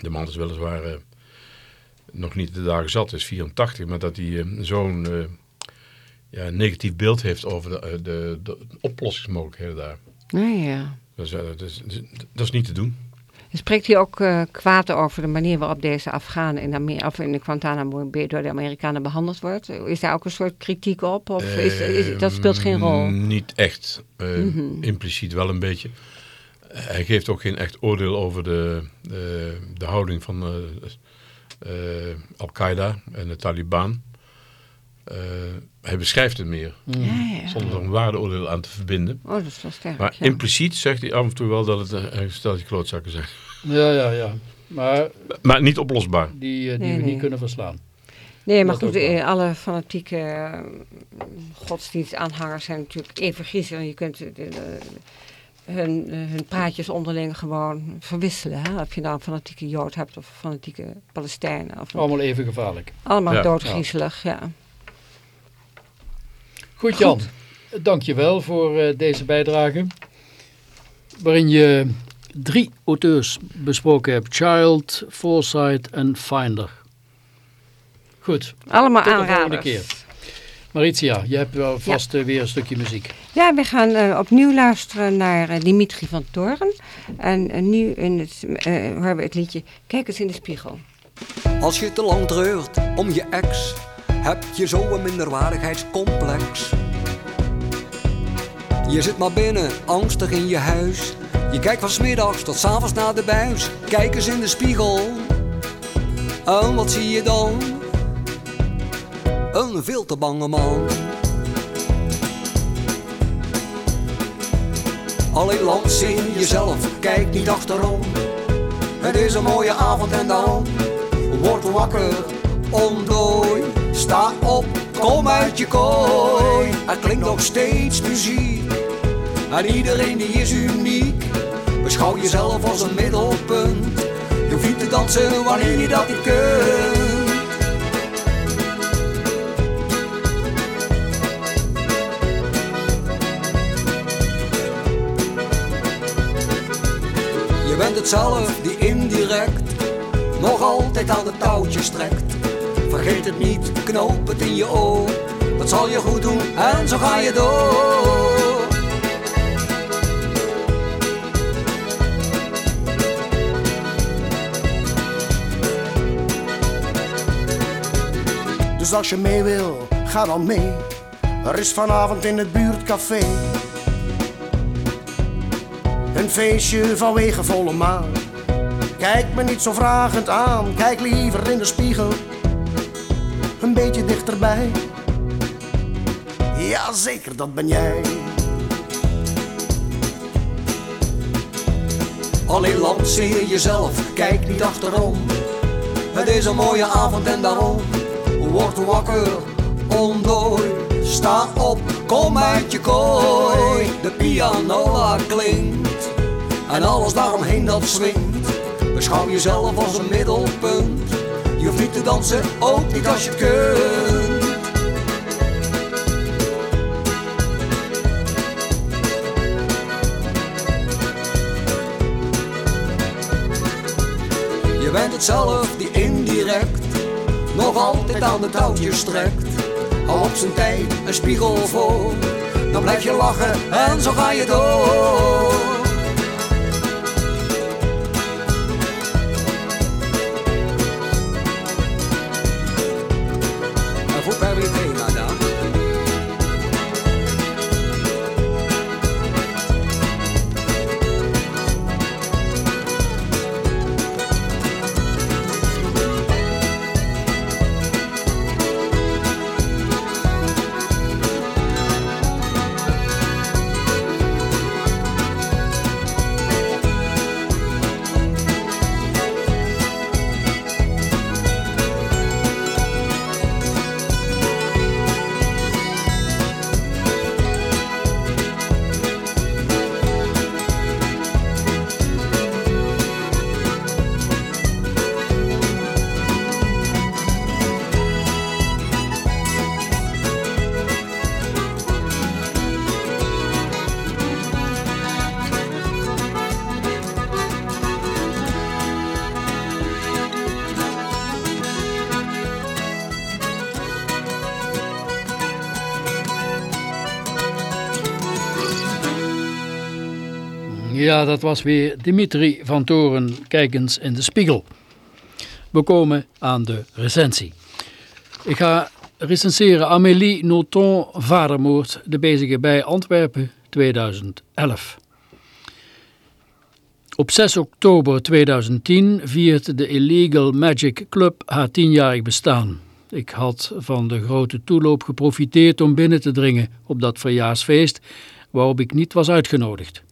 de man is weliswaar eh, nog niet de dagen zat, is 84, maar dat hij eh, zo'n ja, negatief beeld heeft over de, de, de oplossingsmogelijkheden daar. Nee, ja. Dat is, dat, is, dat is niet te doen. Spreekt hij ook eh, kwaad over de manier waarop deze Afghanen in, Amer of in de Guantanamo door de Amerikanen behandeld wordt? Is daar ook een soort kritiek op? Of is, is, dat speelt geen rol? Mm, Niet echt. Eh, Mhm. Impliciet wel een beetje. hij geeft ook geen echt oordeel over de, de, de houding van eh, eh, Al-Qaeda en de Taliban. Eh, hij beschrijft het meer, Ja, ja. zonder er een waardeoordeel aan te verbinden. Oh, dat is wel sterk. Maar ja. impliciet zegt hij af en toe wel dat het een een stelletje klootzakken zijn. Ja, ja, ja. Maar Maar niet oplosbaar. die, eh, die Nee, we nee. niet kunnen verslaan. Nee, maar Dat goed, eh, alle fanatieke eh, godsdienstaanhangers zijn natuurlijk even griezelig. Je kunt eh, hun, eh, hun praatjes onderling gewoon verwisselen. Hè? Of je nou een fanatieke Jood hebt of fanatieke Palestijnen. Of Allemaal even gevaarlijk. allemaal Ja. doodgriezelig, ja. Goed Jan, dank je wel voor eh, deze bijdrage. Waarin je drie auteurs besproken hebt. Child, Foresight en Finder. Goed, Allemaal Tot de volgende keer. Maritia, je hebt wel vast eh, weer een stukje muziek. Ja, we gaan eh, opnieuw luisteren naar Dimitri van Toorn. En nu in het, eh, horen we het liedje Kijk eens in de spiegel. Als je te lang treurt om je ex, heb je zo een minderwaardigheidscomplex. Je zit maar binnen, angstig in je huis. Je kijkt van 's middags tot 's avonds naar de buis. Kijk eens in de spiegel. En wat zie je dan? Een veel te bange man. Alleen lanceer jezelf, kijk niet achterom. Het is een mooie avond en dan Word wakker, ontdooi Sta op, kom uit je kooi. Er klinkt nog steeds muziek En iedereen die is uniek. Beschouw jezelf als een middelpunt Je hoeft te dansen wanneer je dat niet kunt. Je bent het zelf die indirect nog altijd aan de touwtjes trekt. Vergeet het niet, knoop het in je oor. Dat zal je goed doen en zo ga je door. Dus als je mee wil, ga dan mee. Er is vanavond in het buurtcafé een feestje vanwege volle maan. Kijk me niet zo vragend aan, kijk liever in de spiegel. Een beetje dichterbij. Ja, zeker, dat ben jij. Alleen lanceer jezelf, kijk niet achterom. Het is een mooie avond en daarom word wakker, ontdooi. Sta op, kom uit je kooi. De pianola klinkt en alles daaromheen dat swingt. Beschouw jezelf als een middelpunt. Te dansen, ook niet als je kunt. Je bent het zelf die indirect nog altijd aan de touwtjes trekt. Hou op zijn tijd een spiegel voor, dan blijf je lachen en zo ga je door. Dat was weer Dimitri van Toren, kijk eens in de spiegel. We komen aan de recensie. Ik ga recenseren Amélie Nothomb Vadermoord, de bezige bij Antwerpen 2011. Op 6 oktober 2010 viert de Illegal Magic Club haar tienjarig bestaan. Ik had van de grote toeloop geprofiteerd om binnen te dringen op dat verjaarsfeest waarop ik niet was uitgenodigd.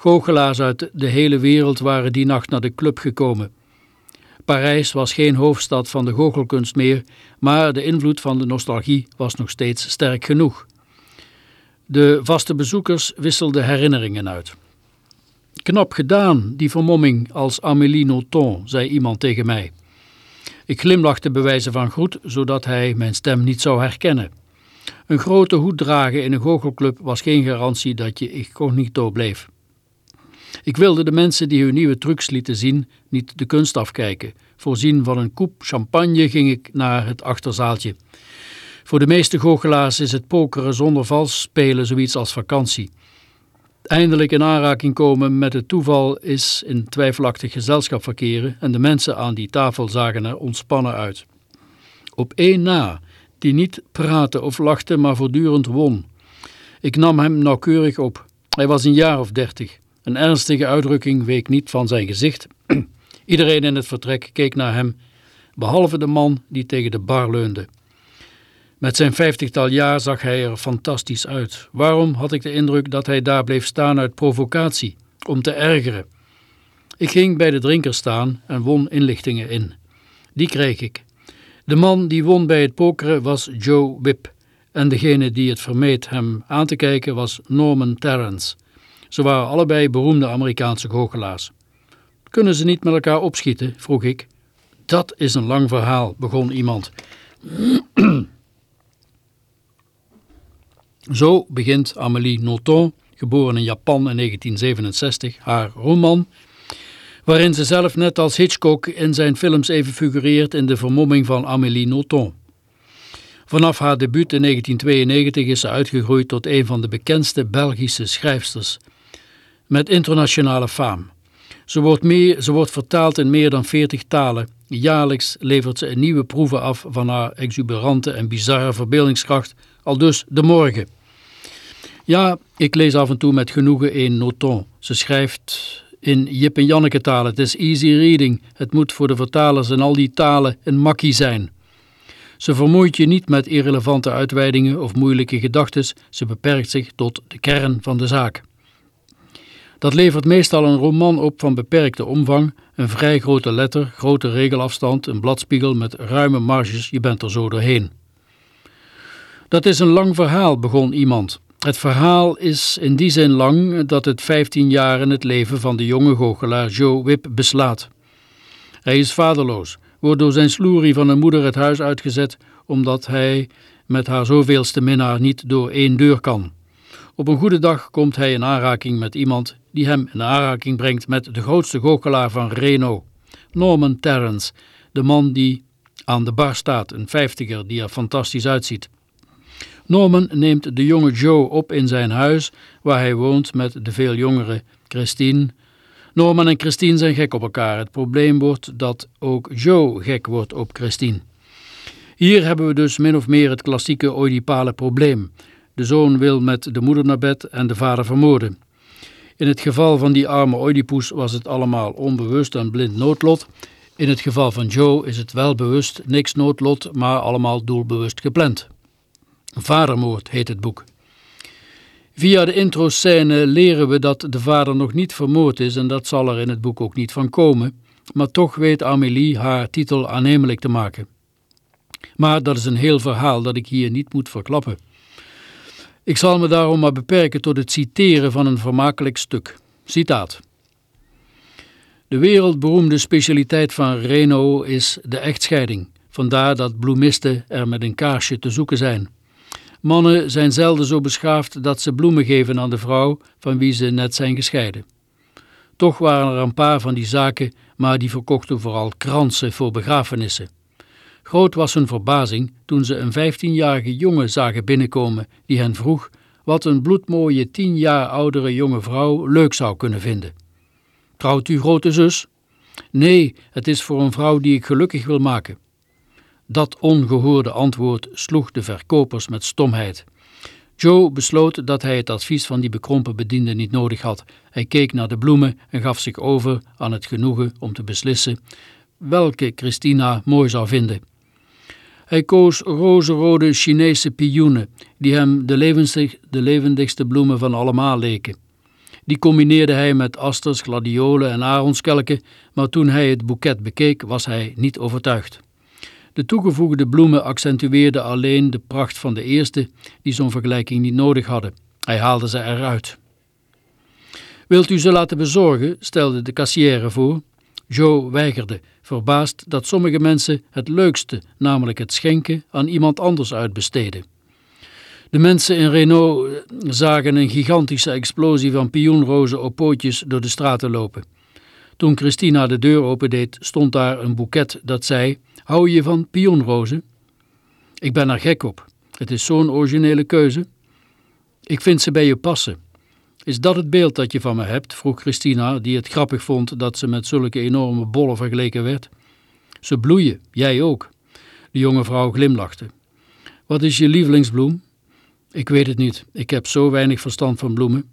Goochelaars uit de hele wereld waren die nacht naar de club gekomen. Parijs was geen hoofdstad van de goochelkunst meer, maar de invloed van de nostalgie was nog steeds sterk genoeg. De vaste bezoekers wisselden herinneringen uit. Knap gedaan, die vermomming als Amélie Nothomb, zei iemand tegen mij. Ik glimlachte bij wijze van groet, zodat hij mijn stem niet zou herkennen. Een grote hoed dragen in een goochelclub was geen garantie dat je incognito bleef. Ik wilde de mensen die hun nieuwe trucs lieten zien niet de kunst afkijken. Voorzien van een koep champagne ging ik naar het achterzaaltje. Voor de meeste goochelaars is het pokeren zonder vals spelen zoiets als vakantie. Eindelijk in aanraking komen met het toeval is in twijfelachtig gezelschap verkeren en de mensen aan die tafel zagen er ontspannen uit. Op één na, die niet praatte of lachte, maar voortdurend won. Ik nam hem nauwkeurig op. Hij was een jaar of dertig. Een ernstige uitdrukking week niet van zijn gezicht. Iedereen in het vertrek keek naar hem, behalve de man die tegen de bar leunde. Met zijn vijftigtal jaar zag hij er fantastisch uit. Waarom had ik de indruk dat hij daar bleef staan uit provocatie, om te ergeren? Ik ging bij de drinker staan en won inlichtingen in. Die kreeg ik. De man die won bij het pokeren was Joe Whip en degene die het vermeed hem aan te kijken was Norman Terrence. Ze waren allebei beroemde Amerikaanse goochelaars. Kunnen ze niet met elkaar opschieten? vroeg ik. Dat is een lang verhaal, begon iemand. Zo begint Amélie Nothomb, geboren in Japan in 1967, haar roman, waarin ze zelf net als Hitchcock in zijn films even figureert in de vermomming van Amélie Nothomb. Vanaf haar debuut in 1992 is ze uitgegroeid tot een van de bekendste Belgische schrijfsters, met internationale faam. Ze wordt, meer, ze wordt vertaald in meer dan 40 talen. Jaarlijks levert ze een nieuwe proeven af van haar exuberante en bizarre verbeeldingskracht, al dus de morgen. Ja, ik lees af en toe met genoegen een noton. Ze schrijft in Jip en Janneke talen. Het is easy reading. Het moet voor de vertalers in al die talen een makkie zijn. Ze vermoeit je niet met irrelevante uitweidingen of moeilijke gedachten. Ze beperkt zich tot de kern van de zaak. Dat levert meestal een roman op van beperkte omvang, een vrij grote letter, grote regelafstand, een bladspiegel met ruime marges, je bent er zo doorheen. Dat is een lang verhaal, begon iemand. Het verhaal is in die zin lang dat het 15 jaar in het leven van de jonge goochelaar Joe Whip beslaat. Hij is vaderloos, wordt door zijn sloerie van een moeder het huis uitgezet omdat hij met haar zoveelste minnaar niet door één deur kan. Op een goede dag komt hij in aanraking met iemand die hem in aanraking brengt met de grootste goochelaar van Reno, Norman Terrence, de man die aan de bar staat, een vijftiger die er fantastisch uitziet. Norman neemt de jonge Joe op in zijn huis, waar hij woont met de veel jongere Christine. Norman en Christine zijn gek op elkaar. Het probleem wordt dat ook Joe gek wordt op Christine. Hier hebben we dus min of meer het klassieke oedipale probleem. De zoon wil met de moeder naar bed en de vader vermoorden. In het geval van die arme Oedipus was het allemaal onbewust en blind noodlot. In het geval van Joe is het wel bewust, niks noodlot, maar allemaal doelbewust gepland. Vadermoord heet het boek. Via de introscène leren we dat de vader nog niet vermoord is en dat zal er in het boek ook niet van komen, maar toch weet Amélie haar titel aannemelijk te maken. Maar dat is een heel verhaal dat ik hier niet moet verklappen. Ik zal me daarom maar beperken tot het citeren van een vermakelijk stuk. Citaat. De wereldberoemde specialiteit van Reno is de echtscheiding. Vandaar dat bloemisten er met een kaarsje te zoeken zijn. Mannen zijn zelden zo beschaafd dat ze bloemen geven aan de vrouw van wie ze net zijn gescheiden. Toch waren er een paar van die zaken, maar die verkochten vooral kransen voor begrafenissen. Groot was hun verbazing toen ze een vijftienjarige jongen zagen binnenkomen die hen vroeg wat een bloedmooie tien jaar oudere jonge vrouw leuk zou kunnen vinden. Trouwt uw grote zus? Nee, het is voor een vrouw die ik gelukkig wil maken. Dat ongehoorde antwoord sloeg de verkopers met stomheid. Joe besloot dat hij het advies van die bekrompen bediende niet nodig had. Hij keek naar de bloemen en gaf zich over aan het genoegen om te beslissen welke Christina mooi zou vinden. Hij koos rozenrode Chinese pioenen, die hem de, levendig, de levendigste bloemen van allemaal leken. Die combineerde hij met asters, gladiolen en aronskelken, maar toen hij het boeket bekeek was hij niet overtuigd. De toegevoegde bloemen accentueerden alleen de pracht van de eerste, die zo'n vergelijking niet nodig hadden. Hij haalde ze eruit. Wilt u ze laten bezorgen, stelde de kassière voor. Joe weigerde, verbaasd dat sommige mensen het leukste, namelijk het schenken, aan iemand anders uitbesteden. De mensen in Renault eh, zagen een gigantische explosie van pioenrozen op pootjes door de straten lopen. Toen Christina de deur opendeed, stond daar een boeket dat zei: Hou je van pioenrozen? Ik ben er gek op. Het is zo'n originele keuze. Ik vind ze bij je passen. Is dat het beeld dat je van me hebt? vroeg Christina, die het grappig vond dat ze met zulke enorme bollen vergeleken werd. Ze bloeien, jij ook. De jonge vrouw glimlachte. Wat is je lievelingsbloem? Ik weet het niet. Ik heb zo weinig verstand van bloemen.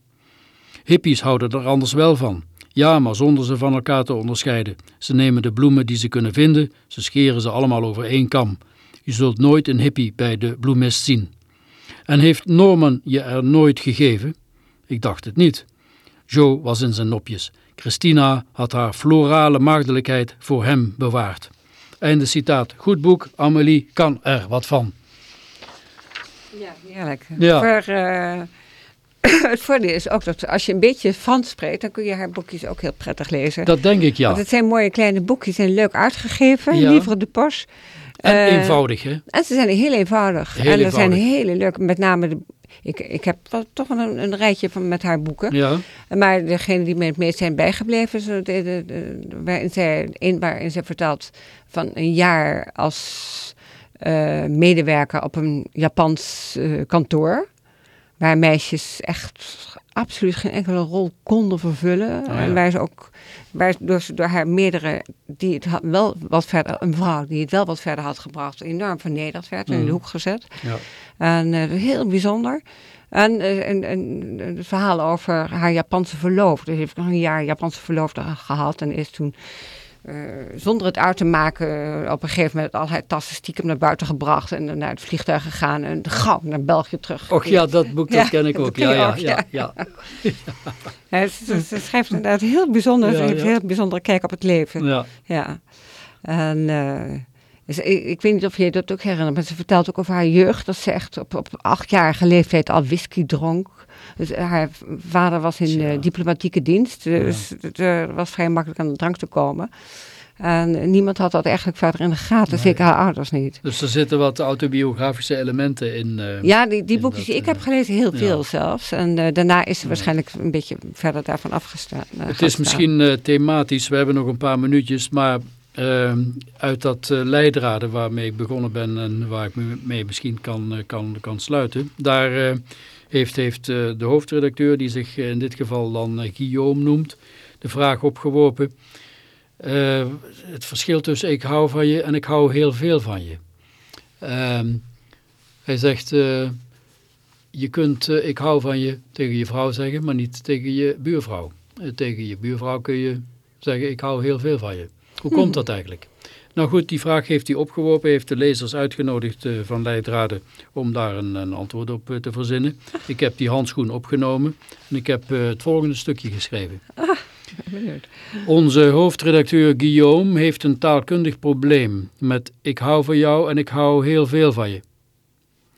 Hippies houden er anders wel van. Ja, maar zonder ze van elkaar te onderscheiden. Ze nemen de bloemen die ze kunnen vinden, ze scheren ze allemaal over één kam. Je zult nooit een hippie bij de bloemist zien. En heeft Norman je er nooit gegeven? Ik dacht het niet. Joe was in zijn nopjes. Christina had haar florale maagdelijkheid voor hem bewaard. Einde citaat. Goed boek, Amelie kan er wat van. Ja, heerlijk. Ja. Voor, eh, het voordeel is ook dat als je een beetje Frans spreekt, dan kun je haar boekjes ook heel prettig lezen. Dat denk ik ja. Want het zijn mooie kleine boekjes en leuk uitgegeven, Ja. Livre de Poche. En Eh, eenvoudig hè. En ze zijn heel eenvoudig. Heel en er zijn hele leuke, met name de, ik, ik heb wel toch een, een rijtje van, met haar boeken. Ja. Maar degene die me het meest zijn bijgebleven, zo de, de, de- waarin, zij, in, waarin zij vertelt van een jaar als eh, medewerker op een Japans eh, kantoor. Waar meisjes echt absoluut geen enkele rol konden vervullen. ja. En waar ze ook, waar door, ze door haar meerdere, die het had wel wat verder, een vrouw die het wel wat verder had gebracht, enorm vernederd werd en in de Mhm. hoek gezet. Ja. En eh, heel bijzonder. En eh, een, een, een verhaal over haar Japanse verloofde. Ze heeft nog een jaar Japanse verloofde gehad en is toen zonder het uit te maken eh, op een gegeven moment al haar tassen stiekem naar buiten gebracht en dan naar het vliegtuig gegaan en gauw naar België terug. Och ja, dat boek dat ken ik ook. Ja, ja, ja, ja. ja. Ze, schrijft inderdaad heel bijzonder. Ze heeft een heel bijzondere kijk op het leven. ja. Ja. En eh, dus ik, ik weet niet of je je dat ook herinnert, maar ze vertelt ook over haar jeugd. Dat ze echt op, op achtjarige leeftijd al whisky dronk. Dus haar vader was in eh, diplomatieke dienst. Dus het eh, was vrij makkelijk aan de drank te komen. En niemand had dat eigenlijk verder in de gaten, Nee. zeker haar ouders niet. Dus er zitten wat autobiografische elementen in. eh, Ja, die, die boekjes die ik eh, heb gelezen, heel ja. veel zelfs. En eh, daarna is ze Ja. waarschijnlijk een beetje verder daarvan afgestaan. eh, Het is misschien eh, thematisch, we hebben nog een paar minuutjes, maar ehm, uit dat eh, leidraden waarmee ik begonnen ben en waar ik me mee misschien kan, eh, kan, kan sluiten, daar eh, heeft, heeft eh, de hoofdredacteur, die zich eh, in dit geval dan eh, Guillaume noemt, de vraag opgeworpen. het verschil tussen ik hou van je en ik hou heel veel van je. Ehm, hij zegt, je kunt ik hou van je tegen je vrouw zeggen, maar niet tegen je buurvrouw. Tegen je buurvrouw kun je zeggen, ik hou heel veel van je. Hoe komt dat eigenlijk? Nou goed, die vraag heeft hij opgeworpen, heeft de lezers uitgenodigd eh, van Leidraden om daar een, een antwoord op eh, te verzinnen. Ik heb die handschoen opgenomen en ik heb eh, het volgende stukje geschreven. Benieuwd. Onze hoofdredacteur Guillaume heeft een taalkundig probleem met ik hou van jou en ik hou heel veel van je.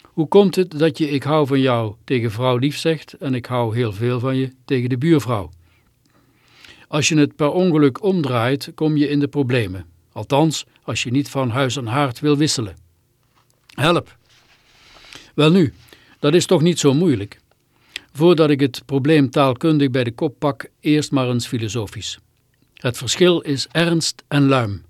Hoe komt het dat je ik hou van jou tegen vrouw lief zegt en ik hou heel veel van je tegen de buurvrouw? Als je het per ongeluk omdraait, kom je in de problemen. Althans, als je niet van huis en haard wil wisselen. Help! Welnu, dat is toch niet zo moeilijk? Voordat ik het probleem taalkundig bij de kop pak, eerst maar eens filosofisch. Het verschil is ernst en luim.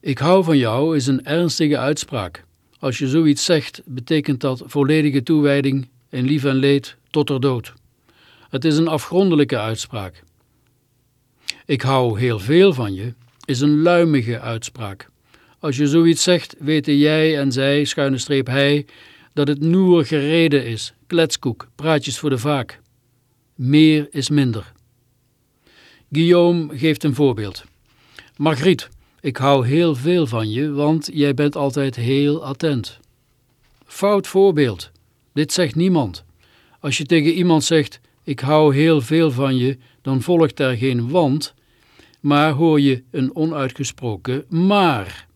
Ik hou van jou is een ernstige uitspraak. Als je zoiets zegt, betekent dat volledige toewijding in lief en leed tot er dood. Het is een afgrondelijke uitspraak. Ik hou heel veel van je is een luimige uitspraak. Als je zoiets zegt, weten jij en zij, schuine streep hij, dat het noer gereden is, kletskoek, praatjes voor de vaak. Meer is minder. Guillaume geeft een voorbeeld. Margriet, ik hou heel veel van je, want jij bent altijd heel attent. Fout voorbeeld. Dit zegt niemand. Als je tegen iemand zegt, ik hou heel veel van je, dan volgt er geen want, maar hoor je een onuitgesproken maar.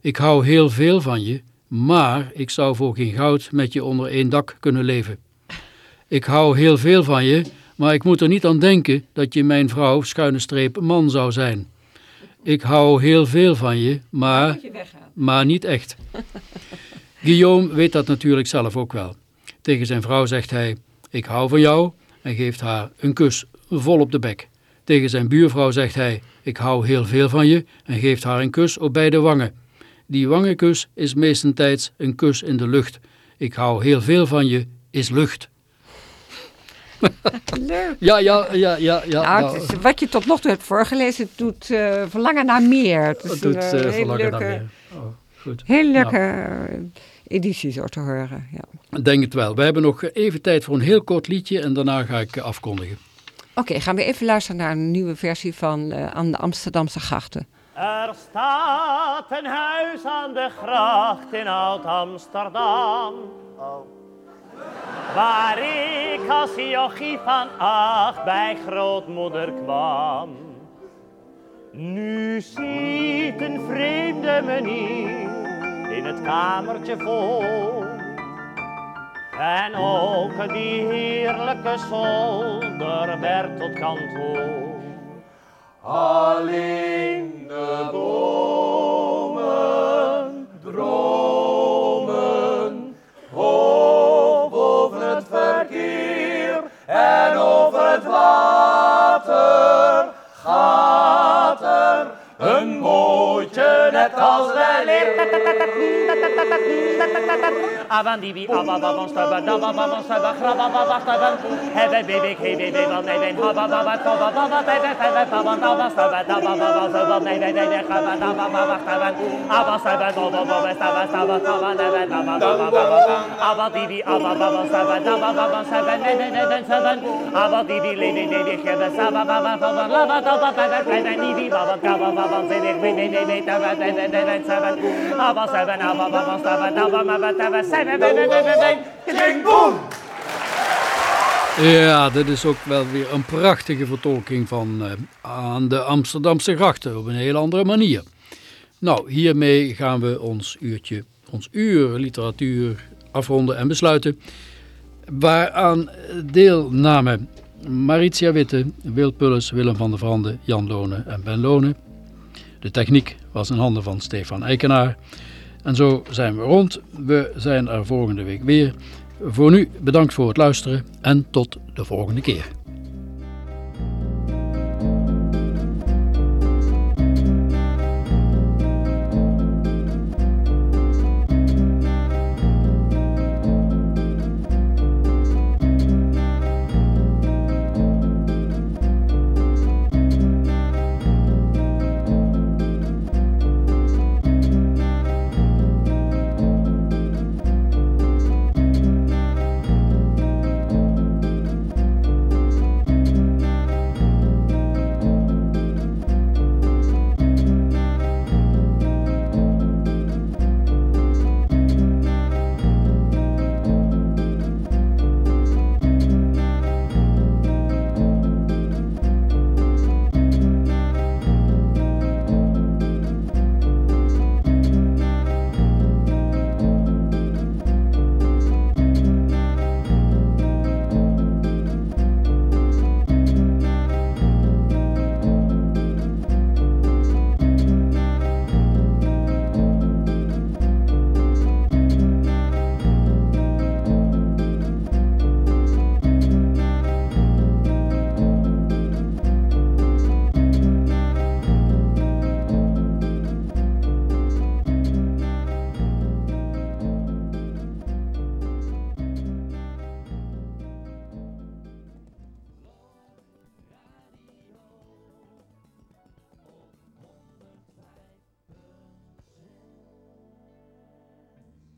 Ik hou heel veel van je, maar ik zou voor geen goud met je onder één dak kunnen leven. Ik hou heel veel van je, maar ik moet er niet aan denken dat je mijn vrouw, schuine streep, man zou zijn. Ik hou heel veel van je, maar, maar niet echt. Guillaume weet dat natuurlijk zelf ook wel. Tegen zijn vrouw zegt hij, ik hou van jou en geeft haar een kus vol op de bek. Tegen zijn buurvrouw zegt hij, ik hou heel veel van je en geeft haar een kus op beide wangen. Die wangenkus is meestentijds een kus in de lucht. Ik hou heel veel van je, is lucht. Leuk. Ja, ja, ja, ja. ja Nou, nou, is- wat je tot nog toe hebt voorgelezen doet eh, verlangen naar meer. Het is doet een eh, eh, verlangen naar leuke, meer. Oh, goed. Heel leuke eh, editie zo te horen. Ja. Denk het wel. We hebben nog even tijd voor een heel kort liedje en daarna ga ik afkondigen. Oké, gaan we even luisteren naar een nieuwe versie van eh, Aan de Amsterdamse Grachten. Er staat een huis aan de gracht in Oud-Amsterdam. Waar ik als jochie van acht bij grootmoeder kwam. Nu ziet een vreemde meneer in het kamertje vol. En ook die heerlijke zolder werd tot kantoor. Alleen de bomen dromen hoog over het verkeer en over het water gaat er een bootje net als de. Avan dibi aba babon staba daba babon staba kraba baba ke Ja, dit is ook wel weer een prachtige vertolking van eh, aan de Amsterdamse grachten op een heel andere manier. Nou, hiermee gaan we ons uurtje, ons uur literatuur afronden en besluiten. Waaraan deelnamen Maritia Witte, Wil Pulles, Willem van der Vrande, Jan Lonen en Ben Lonen. De techniek was in handen van Stefan Eikenaar. En zo zijn we rond. We zijn er volgende week weer. Voor nu bedankt voor het luisteren en tot de volgende keer.